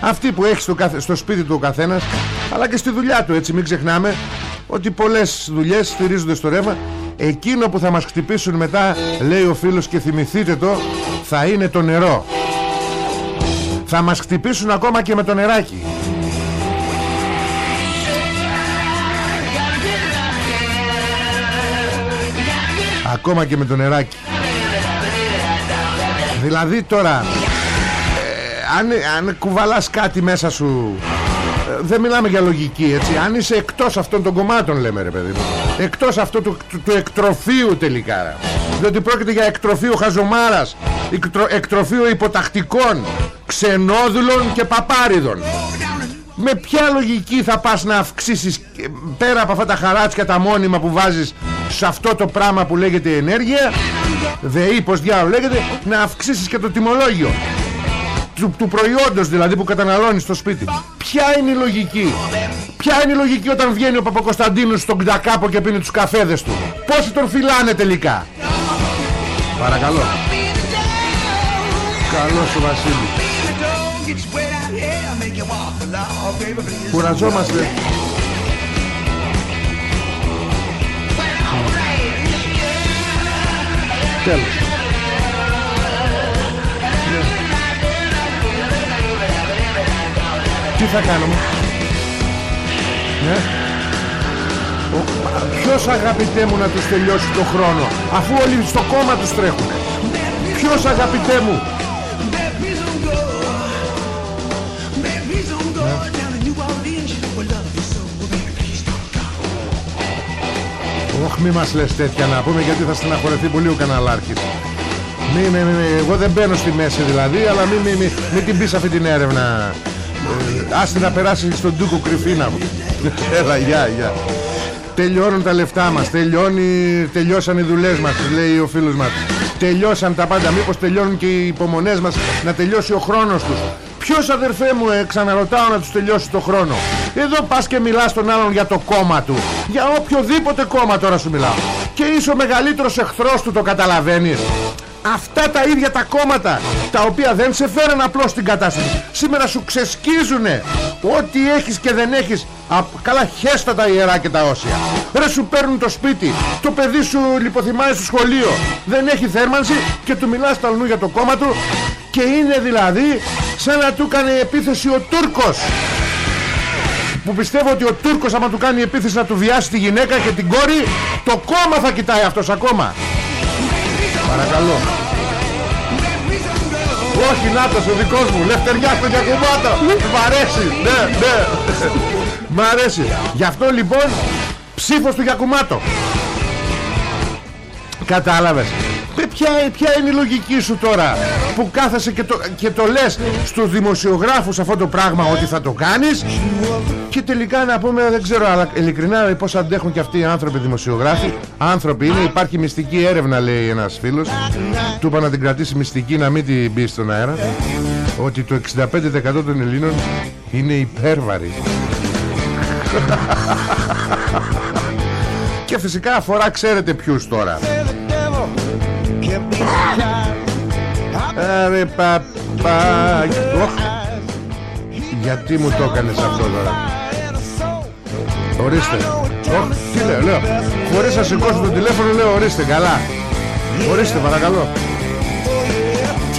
Αυτή που έχει στο, στο σπίτι του ο καθένας αλλά και στη δουλειά του έτσι μην ξεχνάμε ότι πολλές δουλειές στηρίζονται στο ρεύμα. Εκείνο που θα μας χτυπήσουν μετά λέει ο φίλος και θυμηθείτε το θα είναι το νερό θα μας χτυπήσουν ακόμα και με το νεράκι. Ακόμα και με το νεράκι. Δηλαδή τώρα αν, αν κουβαλάς κάτι μέσα σου ε, δεν μιλάμε για λογική έτσι. Αν είσαι εκτός αυτών των κομμάτων λέμε ρε παιδί μου. Εκτός αυτού του, του, εκτροφείου τελικά διότι πρόκειται για εκτροφείο χαζομάρας εκτρο, εκτροφείο υποτακτικών ξενόδουλων και παπάριδων. Με ποια λογική θα πας να αυξήσεις πέρα από αυτά τα χαράτσια τα μόνιμα που βάζεις σε αυτό το πράγμα που λέγεται ενέργεια ΔΕΗ πως διάλογο λέγεται να αυξήσεις και το τιμολόγιο του, του προϊόντος δηλαδή που καταναλώνεις στο σπίτι. Ποια είναι η λογική; Ποια είναι η λογική όταν βγαίνει ο Παπακοσταντίνος στον Κτακάπο και πίνει τους καφέδες του; Πόσοι τον φυλάνε τελικά; Παρακαλώ. Καλώς ο Βασίλη. Κουραζόμαστε. Τέλος Τι θα κάνουμε; Ναι. Ο, Ποιος αγαπητέ μου να τους τελειώσει το χρόνο Αφού όλοι στο κόμμα τους τρέχουν; Ποιος αγαπητέ μου; Όχι μη μας λες τέτοια να πούμε γιατί θα στεναχωρεθεί πολύ ο καναλάρχης μη, μη, μη, εγώ δεν μπαίνω στη μέση δηλαδή αλλά μην μη, μη, μη την πεις αυτή την έρευνα Άστε να περάσεις στον Τούκο Κρυφίνα μου. Έλα γεια γεια. Τελειώνουν τα λεφτά μας. Τελειώνει, Τελειώσαν οι δουλειές μας Λέει ο φίλος μας. Τελειώσαν τα πάντα. Μήπως τελειώνουν και οι υπομονές μας Να τελειώσει ο χρόνος τους. Ποιος αδερφέ μου ε, ξαναρωτάω να τους τελειώσει το χρόνο. Εδώ πας και μιλάς τον άλλον για το κόμμα του. Για οποιοδήποτε κόμμα τώρα σου μιλάω. Και είσαι ο μεγαλύτερος εχθρός του το καταλαβαίνεις Αυτά τα ίδια τα κόμματα Τα οποία δεν σε φέραν απλώς στην κατάσταση Σήμερα σου ξεσκίζουνε Ό,τι έχεις και δεν έχεις. Α, Καλά χέστα τα ιερά και τα όσια. Ρε σου παίρνουν το σπίτι Το παιδί σου λιποθυμάει στο σχολείο. Δεν έχει θέρμανση Και του μιλάς τα για το κόμμα του Και είναι δηλαδή Σαν να του κάνει επίθεση ο Τούρκος. Που πιστεύω ότι ο Τούρκος άμα του κάνει επίθεση να του βιάσει τη γυναίκα και την κόρη το κόμμα θα κοιτάει αυτός ακόμα Παρακαλώ. Όχι Νάτος ο δικός μου. Λευτεριά στο Γιακουμάτο Μ' αρέσει. Ναι ναι. Μ' αρέσει. Γι' αυτό λοιπόν ψήφος του Γιακουμάτο. Κατάλαβες. Ποια, ποια είναι η λογική σου τώρα που κάθεσαι και το, και το λες στους δημοσιογράφους αυτό το πράγμα ότι θα το κάνεις; Και τελικά να πούμε δεν ξέρω αλλά ειλικρινά πως αντέχουν και αυτοί οι άνθρωποι δημοσιογράφοι. Άνθρωποι είναι υπάρχει μυστική έρευνα λέει ένας φίλος. Του είπα να την κρατήσει μυστική να μην την μπει στον αέρα. Ότι το 65% των Ελλήνων είναι υπέρβαροι. Και φυσικά αφορά ξέρετε ποιους τώρα. Άρε παπά Γιατί μου το έκανες αυτό τώρα; Ορίστε. Οχ, Τι λέω, λέω. Χωρίς να σηκώσω το τηλέφωνο λέω ορίστε καλά. Ορίστε παρακαλώ.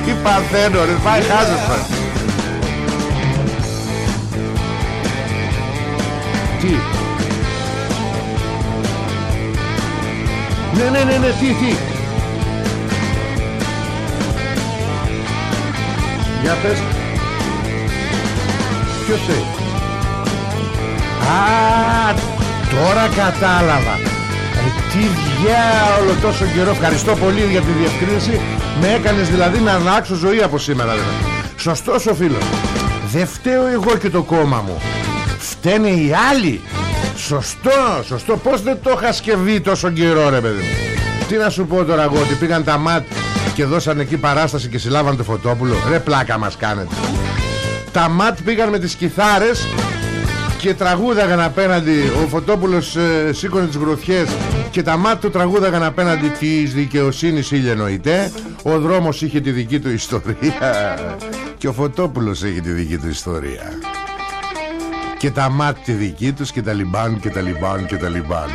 Τι παθαίνω ρε Πάει χάζεσαι. Τι; Ναι ναι ναι ναι τι τι; Για πες Ποιος θέλει Α, τώρα κατάλαβα. Ε, Τι διάολο τόσο καιρό. Ευχαριστώ πολύ για τη διευκρίνηση. Με έκανες δηλαδή να αλλάξω ζωή από σήμερα δηλαδή. Σωστός ο φίλος. Δεν φταίω εγώ και το κόμμα μου. Φταίνε οι άλλοι. Σωστό, σωστό. Πως δεν το είχα σκευεί τόσο καιρό ρε παιδί μου. Τι να σου πω τώρα εγώ Ότι πήγαν τα ΜΑΤ και δώσαν εκεί παράσταση Και συλλάβαν το φωτόπουλο. Ρε πλάκα μας κάνετε Τα ΜΑΤ πήγαν με τις κιθάρες και τραγούδαγαν απέναντι. Ο Φωτόπουλος ε, σήκωνε τις γροθιές και τα μάτια του τραγούδαγαν απέναντι της δικαιοσύνης ηλιενοητέ ο δρόμος είχε τη δική του ιστορία. Και ο Φωτόπουλος έχει τη δική του ιστορία. Και τα μάτια τη δική τους και τα λιμπάν και τα λιμπάν και τα λιμπάν.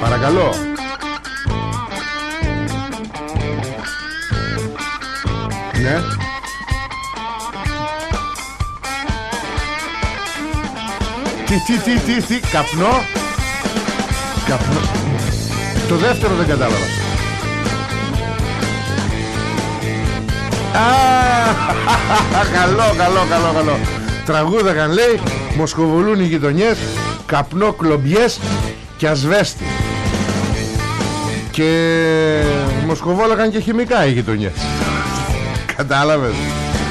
Παρακαλώ. Ναι Τι, τι, τι, τι, τι, καπνό. Καπνό. Το δεύτερο δεν κατάλαβα. Α, καλό, καλό, καλό, καλό. Τραγούδαγαν λέει Μοσχοβολούν οι γειτονιές Καπνό, κλομπιές και ασβέστη. Και μοσχοβόλαγαν και χημικά οι γειτονιές. Κατάλαβες.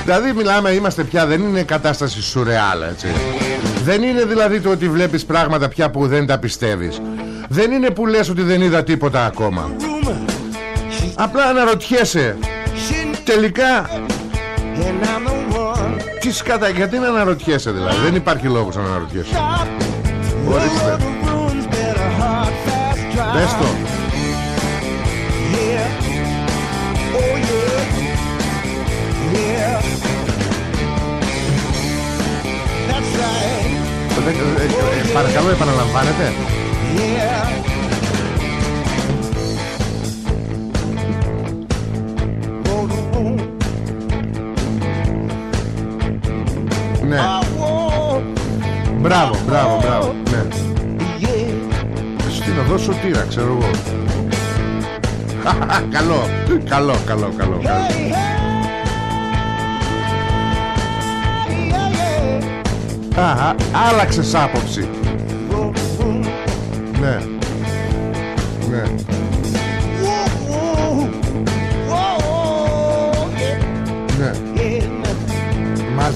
Δηλαδή μιλάμε είμαστε πια Δεν είναι κατάσταση σουρεάλ έτσι δεν είναι δηλαδή το ότι βλέπεις πράγματα πια που δεν τα πιστεύεις. Δεν είναι που λες ότι δεν είδα τίποτα ακόμα. Απλά αναρωτιέσαι Τελικά Τι σκάτα Γιατί να αναρωτιέσαι δηλαδή; Δεν υπάρχει λόγος να αναρωτιέσαι. Ορίστε Πες το παρακαλώ επαναλαμβάνετε. Ναι. Μπράβο, μπράβο, μπράβο. Ναι. Στην οδό σωτήρα, ξέρω εγώ. Καλό, καλό, καλό, καλό, καλό. Α, άλλαξες άποψη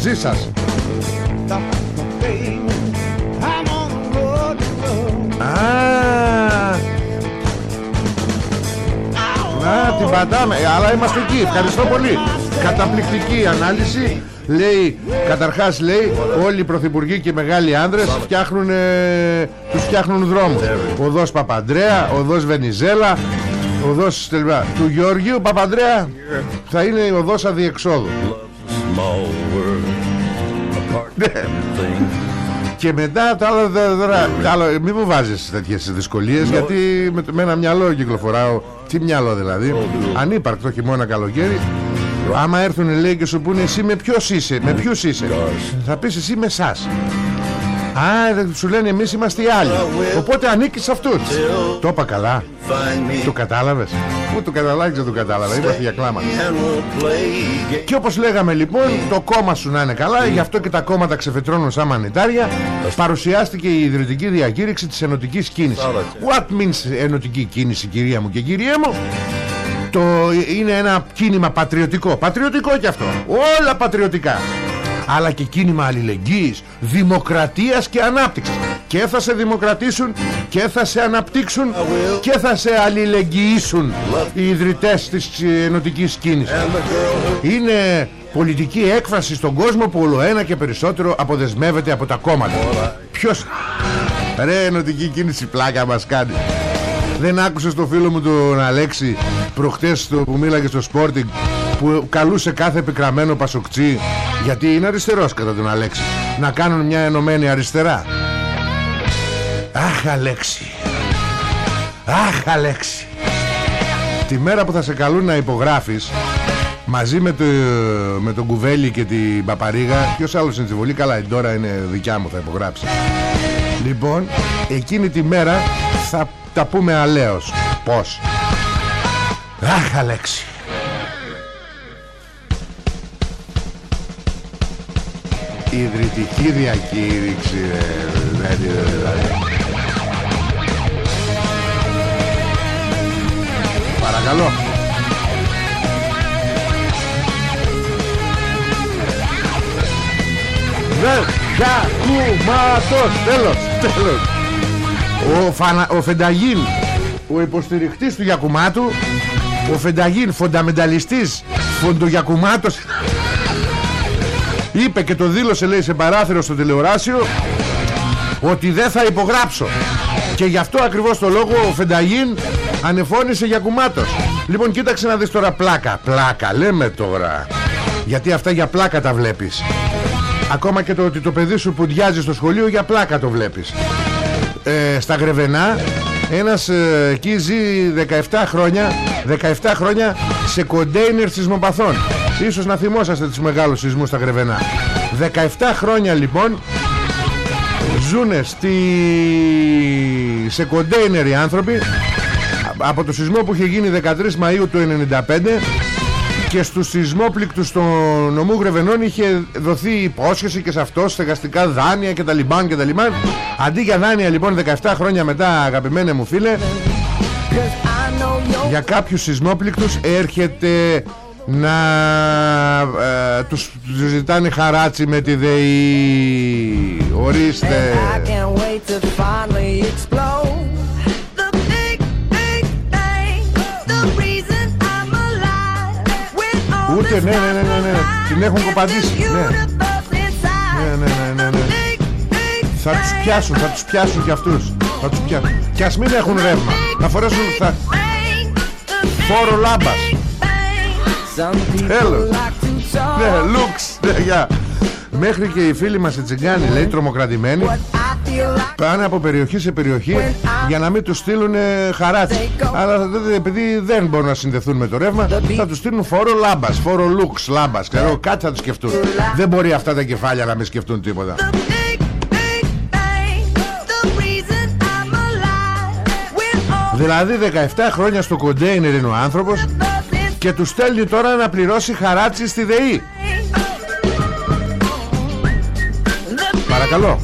Μαζί σας. Α, την πατάμε. Αλλά είμαστε εκεί, ευχαριστώ πολύ. Καταπληκτική ανάλυση. Λέει, καταρχάς λέει Όλοι οι πρωθυπουργοί και οι μεγάλοι άνδρες φτιάχνουν, ε, Τους φτιάχνουν δρόμους. Οδός Παπαντρέα, οδός Βενιζέλα Οδός τελικά, του Γεωργίου Παπαντρέα Θα είναι η οδός αδιεξόδου. Ναι. Και μετά τα άλλα, Μην μου βάζεις τέτοιες δυσκολίες Γιατί με, με ένα μυαλό κυκλοφοράω. Τι μυαλό δηλαδή. Ανύπαρκτο χειμώνα καλοκαίρι. Άμα έρθουν λέει και σου πούνε εσύ με ποιος είσαι Με ποιους είσαι; Θα πεις εσύ με εσάς Α, σου λένε εμείς είμαστε οι άλλοι. Οπότε ανήκεις σε αυτούς. Το είπα καλά. Το κατάλαβες. Πού το καταλάβεις δεν το κατάλαβα. Είμαστε για κλάμα. Και όπως λέγαμε λοιπόν Το κόμμα σου να είναι καλά. Γι' αυτό και τα κόμματα ξεφετρώνουν σαν μανιτάρια. Παρουσιάστηκε η ιδρυτική διακήρυξη Της ενωτικής κίνησης. What means ενωτική κίνηση κυρία μου και κυρία μου; Το είναι ένα κίνημα πατριωτικό. Πατριωτικό κι αυτό. Όλα πατριωτικά αλλά και κίνημα αλληλεγγύης, δημοκρατίας και ανάπτυξης. Και θα σε δημοκρατήσουν και θα σε αναπτύξουν και θα σε αλληλεγγυήσουν οι ιδρυτές της ενωτικής κίνησης. Είναι πολιτική έκφραση στον κόσμο που όλο ένα και περισσότερο αποδεσμεύεται από τα κόμματα. Ποιος... Ρε ενωτική κίνηση πλάκα μας κάνει Δεν άκουσες το φίλο μου τον Αλέξη Προχτές το, που μίλαγε στο Sporting; Που καλούσε κάθε επικραμένο πασοκτσί Γιατί είναι αριστερός κατά τον Αλέξη. Να κάνουν μια ενωμένη αριστερά. Αχ Αλέξη. Αχ Αλέξη. Τη μέρα που θα σε καλούν να υπογράφεις Μαζί με, το, με τον Κουβέλη και την Παπαρίγα Ποιος άλλος είναι στη Βουλή Καλά η τώρα είναι δικιά μου θα υπογράψει. Λοιπόν Εκείνη τη μέρα θα τα πούμε αλέως. Πώς; Αχ Αλέξη Ιδρυτική διακήρυξη Παρακαλώ. Δεν Γιακουματός Τέλος Τέλος. Ο, Φανα, ο Φενταγίν Ο υποστηριχτής του Γιακουμάτου Ο Φενταγίν Φονταμενταλιστής Φοντογιακουμάτος Είπε και το δήλωσε λέει σε παράθυρο στο τηλεοράσιο Ότι δεν θα υπογράψω. Και γι' αυτό ακριβώς το λόγο Ο Φενταγίν ανεφώνησε Γιακουμάτος Λοιπόν κοίταξε να δεις τώρα πλάκα Πλάκα λέμε τώρα. Γιατί αυτά για πλάκα τα βλέπεις. Ακόμα και το ότι το παιδί σου πουντιάζει στο σχολείο για πλάκα το βλέπεις. Ε, Στα Γρεβενά ένας ε, εκεί ζει 17 χρόνια 17 χρόνια σε κοντέινερ σεισμοπαθών Ίσως να θυμόσαστε τους μεγάλους σεισμούς στα Γρεβενά. 17 χρόνια λοιπόν Ζούνε στη... σε κοντέινερ οι άνθρωποι Από το σεισμό που είχε γίνει 13 Μαΐου του 1995 και στους σεισμόπληκτους στο νομού Γρεβενών είχε δοθεί υπόσχεση και σε αυτό στεγαστικά δάνεια και τα λιμπάν και τα λιμπάν αντί για δάνεια λοιπόν 17 χρόνια μετά αγαπημένε μου φίλε για κάποιους σεισμόπληκτους έρχεται να ε, τους ζητάνε χαράτσι με τη ΔΕΗ ορίστε Ούτε ναι, ναι, ναι, ναι, ναι. Την έχουν κοπαντήσει. Ναι. Ναι, ναι, ναι, ναι, ναι. Θα τους πιάσουν, θα τους πιάσουν κι αυτούς. Θα τους πιάσουν. Κι ας μην έχουν ρεύμα. Θα φορέσουν θα... φόρο λάμπας. Τέλος. Ναι, λουξ. Ναι, γεια. Μέχρι και οι φίλοι μας οι τσιγκάνοι λέει τρομοκρατημένοι Πάνε από περιοχή σε περιοχή Για να μην τους στείλουν χαράτσι Αλλά επειδή δεν μπορούν να συνδεθούν με το ρεύμα Θα τους στείλουν φόρο λάμπας Φόρο λουξ λάμπας Ξέρω κάτι θα τους σκεφτούν Δεν μπορεί αυτά τα κεφάλια να μην σκεφτούν τίποτα Δηλαδή 17 χρόνια στο κοντέινερ είναι ο άνθρωπος Και τους στέλνει τώρα να πληρώσει χαράτσι στη ΔΕΗ. Παρακαλώ.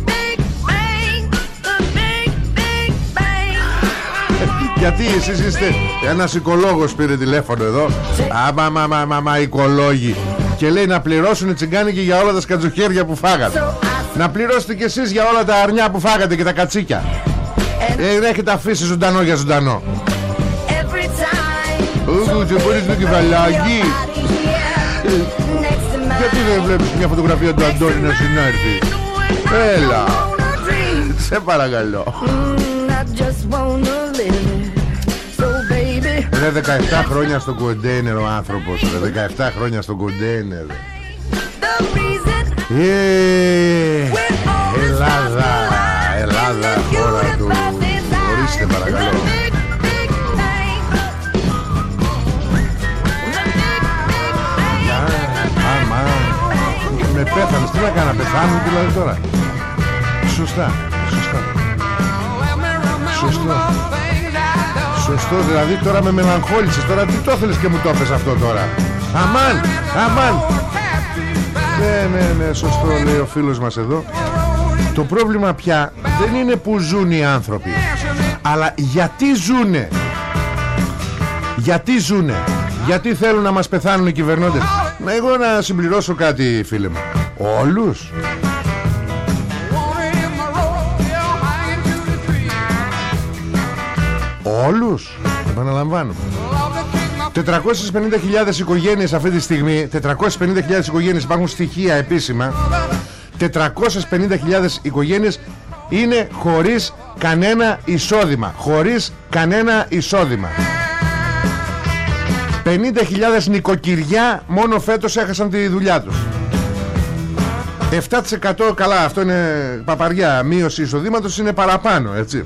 Γιατί εσείς είστε Ένας οικολόγος πήρε τηλέφωνο εδώ. Άμα μα μα μα μα οικολόγοι. Και λέει να πληρώσουν οι τσιγκάνικοι για όλα τα σκατζοχέρια που φάγατε. Να πληρώσετε κι εσείς για όλα τα αρνιά που φάγατε και τα κατσίκια. Ε, έχετε αφήσει ζωντανό για ζωντανό Ού, και μπορείς το κεφαλάκι Γιατί δεν βλέπεις μια φωτογραφία του Αντώνη να συνάρθει; Έλα. Σε παρακαλώ. Ρε 17 χρόνια στο κοντέινερ ο άνθρωπος Ρε. 17 χρόνια στο κοντέινερ. Ε, Ελλάδα Ελλάδα χώρα του. Ορίστε παρακαλώ Με πέθανες. Τι να κάνω πεθάνω δηλαδή τώρα. Σωστά Σωστά. Σωστό. Σωστό δηλαδή τώρα με μελαγχόλησες. Τώρα τι το θέλεις και μου το έπες αυτό τώρα. Αμάν Αμάν. Ναι ναι ναι σωστό λέει ο φίλος μας εδώ. Το πρόβλημα πια δεν είναι που ζουν οι άνθρωποι Αλλά γιατί ζουνε Γιατί ζουνε Γιατί θέλουν να μας πεθάνουν οι κυβερνώντες. Να εγώ να συμπληρώσω κάτι φίλε μου Όλους. Όλους. Επαναλαμβάνω. 450.000 οικογένειες αυτή τη στιγμή 450.000 οικογένειες υπάρχουν στοιχεία επίσημα. 450.000 οικογένειες είναι χωρίς κανένα εισόδημα. Χωρίς κανένα εισόδημα. 50.000 νοικοκυριά μόνο φέτος έχασαν τη δουλειά τους 7% καλά αυτό είναι παπαριά. Μείωση εισοδήματος είναι παραπάνω έτσι.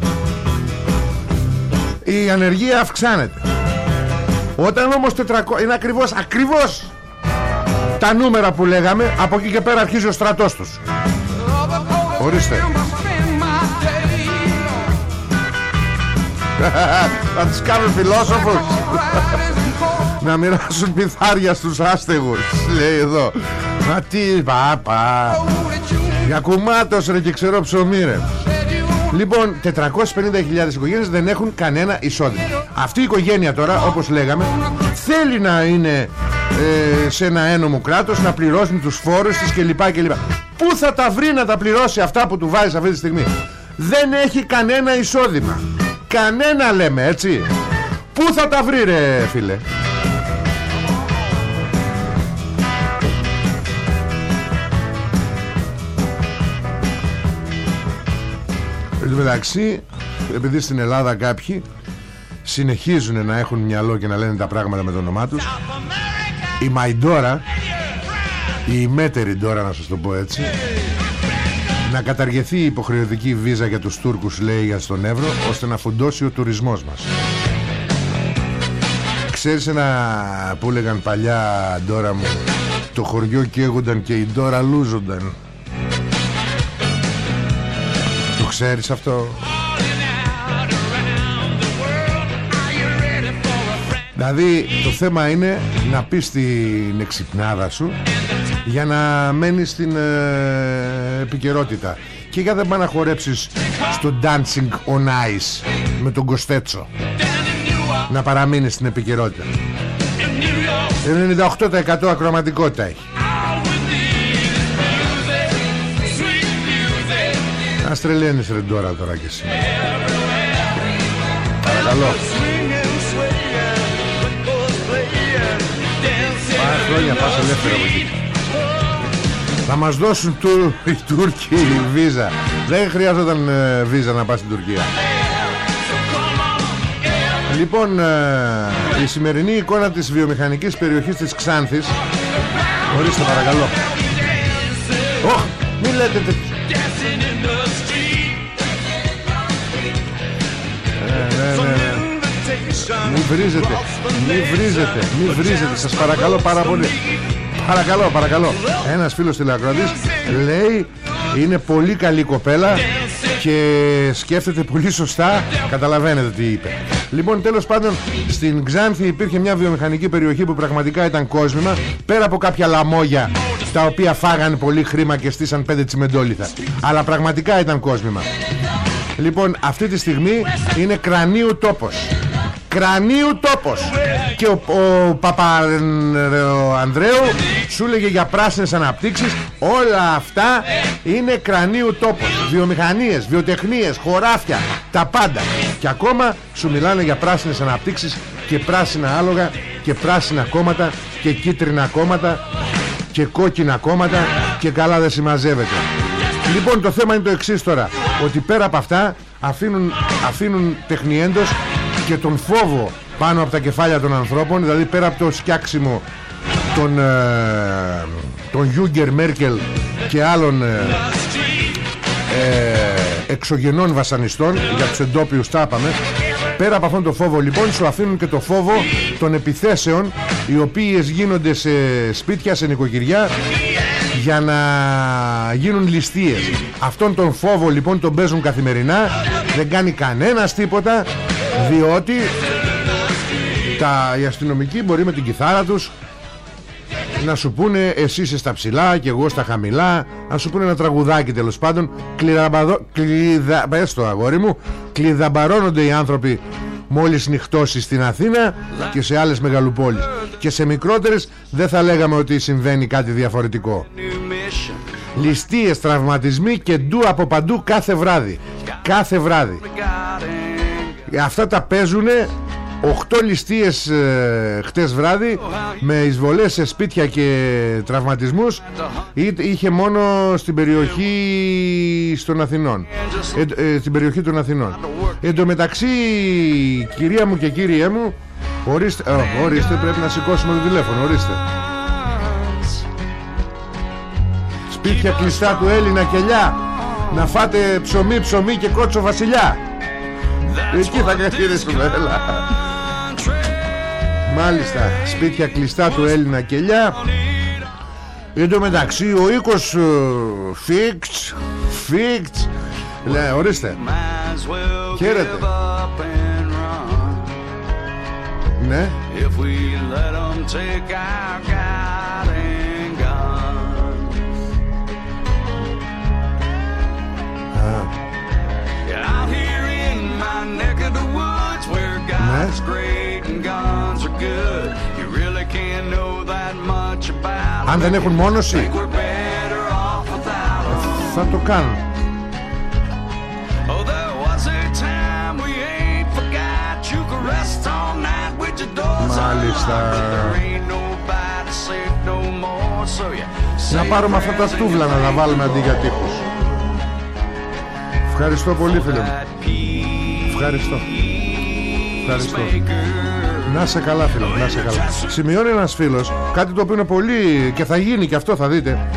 Η ανεργία αυξάνεται. Όταν όμως 400 Είναι ακριβώς Ακριβώς Τα νούμερα που λέγαμε Από εκεί και πέρα αρχίζει ο στρατός τους. Ορίστε. Θα τις κάνουν φιλόσοφους Να μοιράσουν πιθάρια στους άστεγους Λέει εδώ Μα τι πάπα Για κουμάτος ρε και ξέρω ψωμί ρε. Λοιπόν 450.000 οικογένειες δεν έχουν κανένα εισόδημα. Αυτή η οικογένεια τώρα όπως λέγαμε Θέλει να είναι ε, σε ένα ένομο κράτος Να πληρώσει τους φόρους της κλπ, κλπ. Πού θα τα βρει να τα πληρώσει αυτά που του βάζεις αυτή τη στιγμή; Δεν έχει κανένα εισόδημα. Κανένα λέμε έτσι. Πού θα τα βρει ρε φίλε; Εν μεταξύ επειδή στην Ελλάδα κάποιοι συνεχίζουν να έχουν μυαλό και να λένε τα πράγματα με το όνομά τους η Μαϊντόρα η μέτερη τώρα να σας το πω έτσι να καταργηθεί η υποχρεωτική βίζα για τους Τούρκους λέει για στον Εύρο ώστε να φουντώσει ο τουρισμός μας. Ξέρεις ένα που έλεγαν παλιά Ντόρα μου Το χωριό καίγονταν και η Ντόρα λούζονταν ξέρεις αυτό; Δηλαδή το θέμα είναι να πεις την εξυπνάδα σου για να μένεις στην ε, επικαιρότητα. Και για δεν πάνε να χορέψεις στο Dancing on Ice με τον Κοστέτσο. Να παραμείνεις στην επικαιρότητα. 98% ακροματικότητα έχει Ας τρελαίνεις ρε τώρα τώρα και εσύ. Παρακαλώ Πάρα χρόνια πας ελεύθερα από εκεί θα μας δώσουν του, οι Τούρκοι βίζα. Δεν χρειάζονταν ε, βίζα να πας στην Τουρκία. Λοιπόν ε, Η σημερινή εικόνα της βιομηχανικής περιοχής της Ξάνθης. Ορίστε παρακαλώ. Ωχ, μην λέτε τέτοιο Μην βρίζετε Μην βρίζετε Μην βρίζετε Σας παρακαλώ πάρα πολύ Παρακαλώ, παρακαλώ. Ένας φίλος τηλεακρότης λέει είναι πολύ καλή κοπέλα και σκέφτεται πολύ σωστά. Καταλαβαίνετε τι είπε. Λοιπόν, τέλος πάντων, στην Ξάνθη υπήρχε μια βιομηχανική περιοχή που πραγματικά ήταν κόσμημα. Πέρα από κάποια λαμόγια τα οποία φάγανε πολύ χρήμα και στήσαν πέντε τσιμεντόλιθα. Αλλά πραγματικά ήταν κόσμημα. Λοιπόν, αυτή τη στιγμή είναι κρανίου τόπος κρανίου τόπος. Και ο, ο Παπα-Ανδρέου σου έλεγε για πράσινες αναπτύξεις. Όλα αυτά είναι κρανίου τόπος. Βιομηχανίες, βιοτεχνίες, χωράφια τα πάντα. Και ακόμα σου μιλάνε για πράσινες αναπτύξεις και πράσινα άλογα και πράσινα κόμματα και κίτρινα κόμματα και κόκκινα κόμματα και καλά δεν συμμαζεύεται. Λοιπόν το θέμα είναι το εξής τώρα. Ότι πέρα από αυτά αφήνουν, αφήνουν τεχνιέντος και τον φόβο πάνω από τα κεφάλια των ανθρώπων δηλαδή πέρα από το σκιάξιμο των, ε, των Γιούγκερ Μέρκελ και άλλων ε, ε, εξωγενών βασανιστών για τους εντόπιους τα πέρα από αυτόν τον φόβο λοιπόν σου αφήνουν και το φόβο των επιθέσεων οι οποίες γίνονται σε σπίτια, σε νοικοκυριά για να γίνουν ληστείες. Αυτόν τον φόβο λοιπόν τον παίζουν καθημερινά δεν κάνει κανένας τίποτα διότι τα, οι αστυνομικοί μπορεί με την κιθάρα τους να σου πούνε εσύ είσαι στα ψηλά και εγώ στα χαμηλά να σου πούνε ένα τραγουδάκι τέλος πάντων κλειδαμπαδο... κλειδα... πες το αγόρι μου κλειδαμπαρώνονται οι άνθρωποι μόλις νυχτώσεις στην Αθήνα και σε άλλες μεγαλοπόλεις. Και σε μικρότερες δεν θα λέγαμε ότι συμβαίνει κάτι διαφορετικό. Ληστείες, τραυματισμοί και ντου από παντού κάθε βράδυ. Κάθε βράδυ Αυτά τα παίζουν 8 ληστείες ε, χτες βράδυ με εισβολές σε σπίτια και τραυματισμούς. Εί- είχε μόνο στην περιοχή των Αθηνών. Ε, ε, στην περιοχή των Αθηνών. Εν τω μεταξύ κυρία μου και κύριέ μου ορίστε, ε, ορίστε πρέπει να σηκώσουμε το τηλέφωνο ορίστε. Σπίτια κλειστά του Έλληνα κελιά. Να φάτε ψωμί ψωμί και κότσο βασιλιά εκεί θα καθίσουμε έλα. Μάλιστα Σπίτια κλειστά του Έλληνα κελιά. Εν τω μεταξύ ο οίκος ε, Φίκτς Φίκτς. Λέει ορίστε. Χαίρετε. Ναι but there ain't nobody safe no more. So you Να say πάρουμε αυτά τα prayers στούβλα να τα βάλουμε αντί για τείχους. Ευχαριστώ πολύ φίλε μου. That peace Ευχαριστώ Ευχαριστώ maker. Να σε καλά φίλε μου, να σε καλά Σημειώνει ένας φίλος Κάτι το οποίο είναι πολύ και θα γίνει και αυτό θα δείτε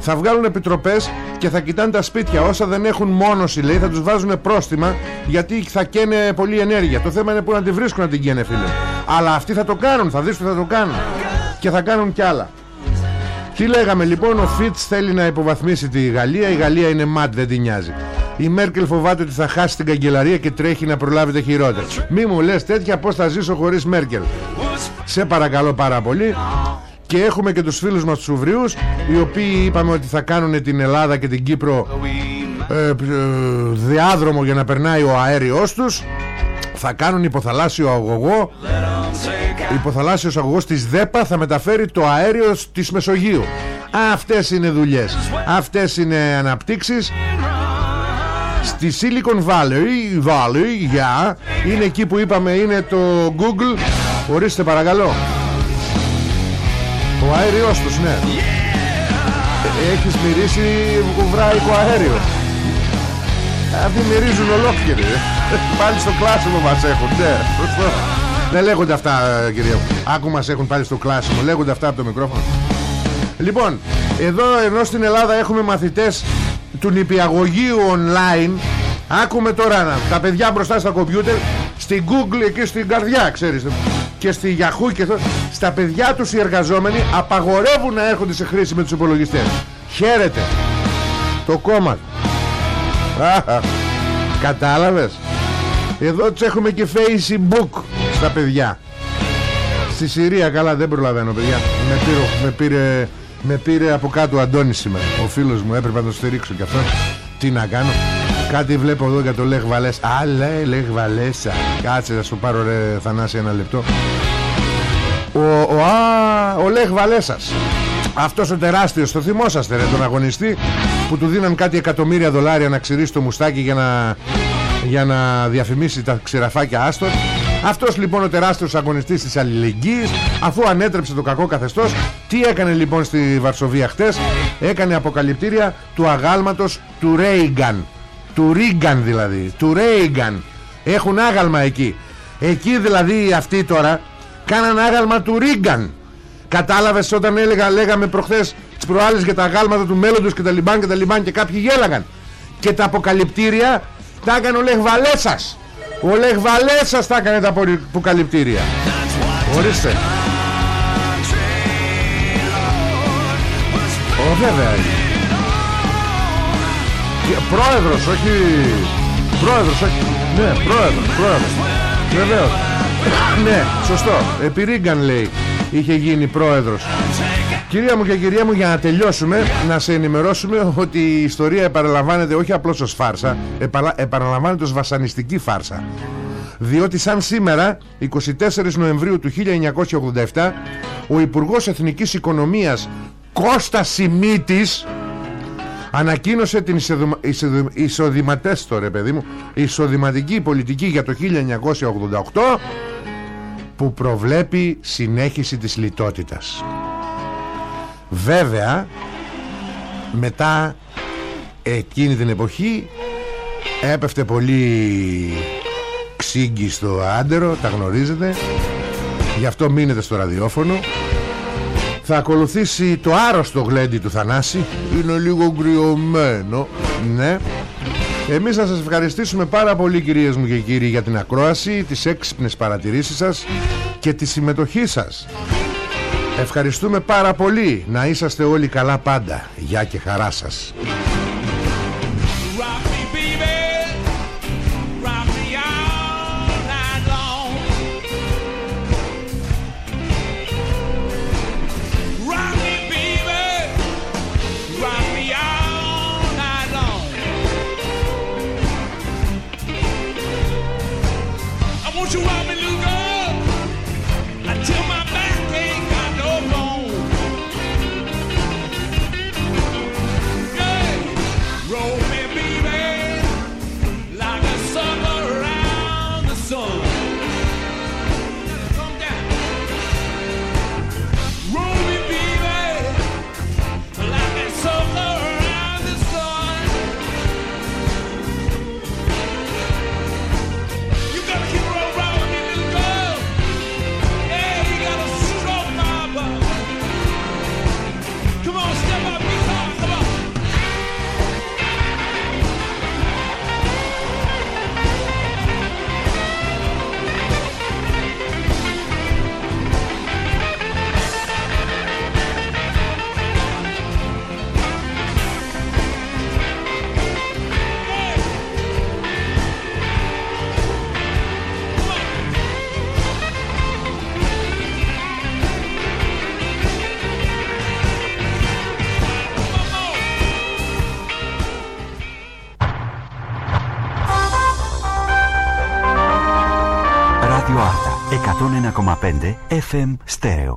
Θα βγάλουν επιτροπές και θα κοιτάνε τα σπίτια Όσα δεν έχουν μόνωση λέει θα τους βάζουν πρόστιμα Γιατί θα καίνε πολλή ενέργεια Το θέμα είναι που να τη βρίσκουν να την καίνε φίλε μου. Αλλά αυτοί θα το κάνουν, θα δεις ότι θα το κάνουν Και θα κάνουν κι άλλα τι λέγαμε λοιπόν, ο Φίτς θέλει να υποβαθμίσει τη Γαλλία. Η Γαλλία είναι ματ, δεν την νοιάζει. Η Μέρκελ φοβάται ότι θα χάσει την καγκελαρία και τρέχει να προλάβει τα χειρότερα. Μη μου λες τέτοια πώς θα ζήσω χωρίς Μέρκελ. Σε παρακαλώ πάρα πολύ. Και έχουμε και τους φίλους μας τους Ουβριούς, οι οποίοι είπαμε ότι θα κάνουν την Ελλάδα και την Κύπρο We ε, ε, διάδρομο για να περνάει ο αέριος τους. Θα κάνουν υποθαλάσσιο αγωγό Υποθαλάσσιος αγωγός της ΔΕΠΑ θα μεταφέρει το αέριο της Μεσογείου Αυτές είναι δουλειές Αυτές είναι αναπτύξεις Στη Silicon Valley Valley, yeah, Είναι εκεί που είπαμε είναι το Google. Ορίστε παρακαλώ. Ο αέριος τους ναι. Ε, Έχεις μυρίσει βουβράικο αέριος. Αυτοί μυρίζουν ολόκληροι. Πάλι στο κλάσιμο μας έχουν ναι, σωστό. Δεν λέγονται αυτά κυρία μου. Άκου μας έχουν πάλι στο κλάσιμο. Λέγονται αυτά από το μικρόφωνο. Λοιπόν Εδώ ενώ στην Ελλάδα έχουμε μαθητές Του νηπιαγωγείου online. Άκουμε τώρα να, τα παιδιά μπροστά στα κομπιούτερ Στην Google εκεί στην καρδιά ξέρεις. Και στη Yahoo και στο, Στα παιδιά τους οι εργαζόμενοι Απαγορεύουν να έρχονται σε χρήση με τους υπολογιστές. Χαίρετε. Το κόμμα. Αχα, Κατάλαβες. Εδώ τους έχουμε και Facebook Στα παιδιά. Στη Συρία καλά δεν προλαβαίνω παιδιά. Με πήρε, με πήρε, με πήρε από κάτω ο Αντώνης σήμερα. Ο φίλος μου έπρεπε να το στηρίξω και αυτό. Τι να κάνω; Κάτι βλέπω εδώ για το Λεχ Βαλέσα Α λέει Λεχ Βαλέσα. Κάτσε να σου πάρω ρε Θανάση ένα λεπτό. Ο, ο, α, ο Λεχ Βαλέσας. Αυτός ο τεράστιος, το θυμόσαστε ρε τον αγωνιστή που του δίναν κάτι εκατομμύρια δολάρια να ξηρίσει το μουστάκι για να, για να διαφημίσει τα ξηραφάκια άστον αυτός λοιπόν ο τεράστιος αγωνιστής της αλληλεγγύης αφού ανέτρεψε το κακό καθεστώς τι έκανε λοιπόν στη Βαρσοβία χτες; Έκανε αποκαλυπτήρια του αγάλματος του Ρέιγκαν του Ρίγκαν δηλαδή του Ρέιγκαν έχουν άγαλμα εκεί εκεί δηλαδή αυτοί τώρα κάναν άγαλμα του Ρίγκαν Κατάλαβες όταν έλεγα, λέγαμε προχθές τις προάλλες για τα αγάλματα του μέλλοντος και τα λιμπάν και τα λιμπάν και κάποιοι γέλαγαν. Και τα αποκαλυπτήρια τα έκανε ο Λεχβαλέσας. Ο Λεχβαλέσας τα έκανε τα αποκαλυπτήρια. Ορίστε. Ω βέβαια. Και Πρόεδρος, όχι... Πρόεδρος, όχι... Ναι, πρόεδρος, πρόεδρος. Βεβαίως. ναι, σωστό. Επί Ρίγκαν λέει είχε γίνει πρόεδρος. Κυρία μου και κυρία μου για να τελειώσουμε να σε ενημερώσουμε ότι η ιστορία επαναλαμβάνεται όχι απλώς ως φάρσα επαλα... επαναλαμβάνεται ως βασανιστική φάρσα διότι σαν σήμερα 24 Νοεμβρίου του 1987 ο Υπουργός Εθνικής Οικονομίας Κώστας Σιμίτης ανακοίνωσε την εισοδημα... εισοδημα... εισοδηματέστο ρε παιδί μου εισοδηματική πολιτική για το 1988 που προβλέπει συνέχιση της λιτότητας. Βέβαια, μετά εκείνη την εποχή έπεφτε πολύ ξύγκι στο άντερο, τα γνωρίζετε, γι' αυτό μείνετε στο ραδιόφωνο. Θα ακολουθήσει το άρρωστο γλέντι του Θανάση, είναι λίγο γκριωμένο, ναι. Εμείς θα σας ευχαριστήσουμε πάρα πολύ κυρίες μου και κύριοι για την ακρόαση, τις έξυπνες παρατηρήσεις σας και τη συμμετοχή σας. Ευχαριστούμε πάρα πολύ. Να είσαστε όλοι καλά πάντα. Γεια και χαρά σας. FM Στέρεο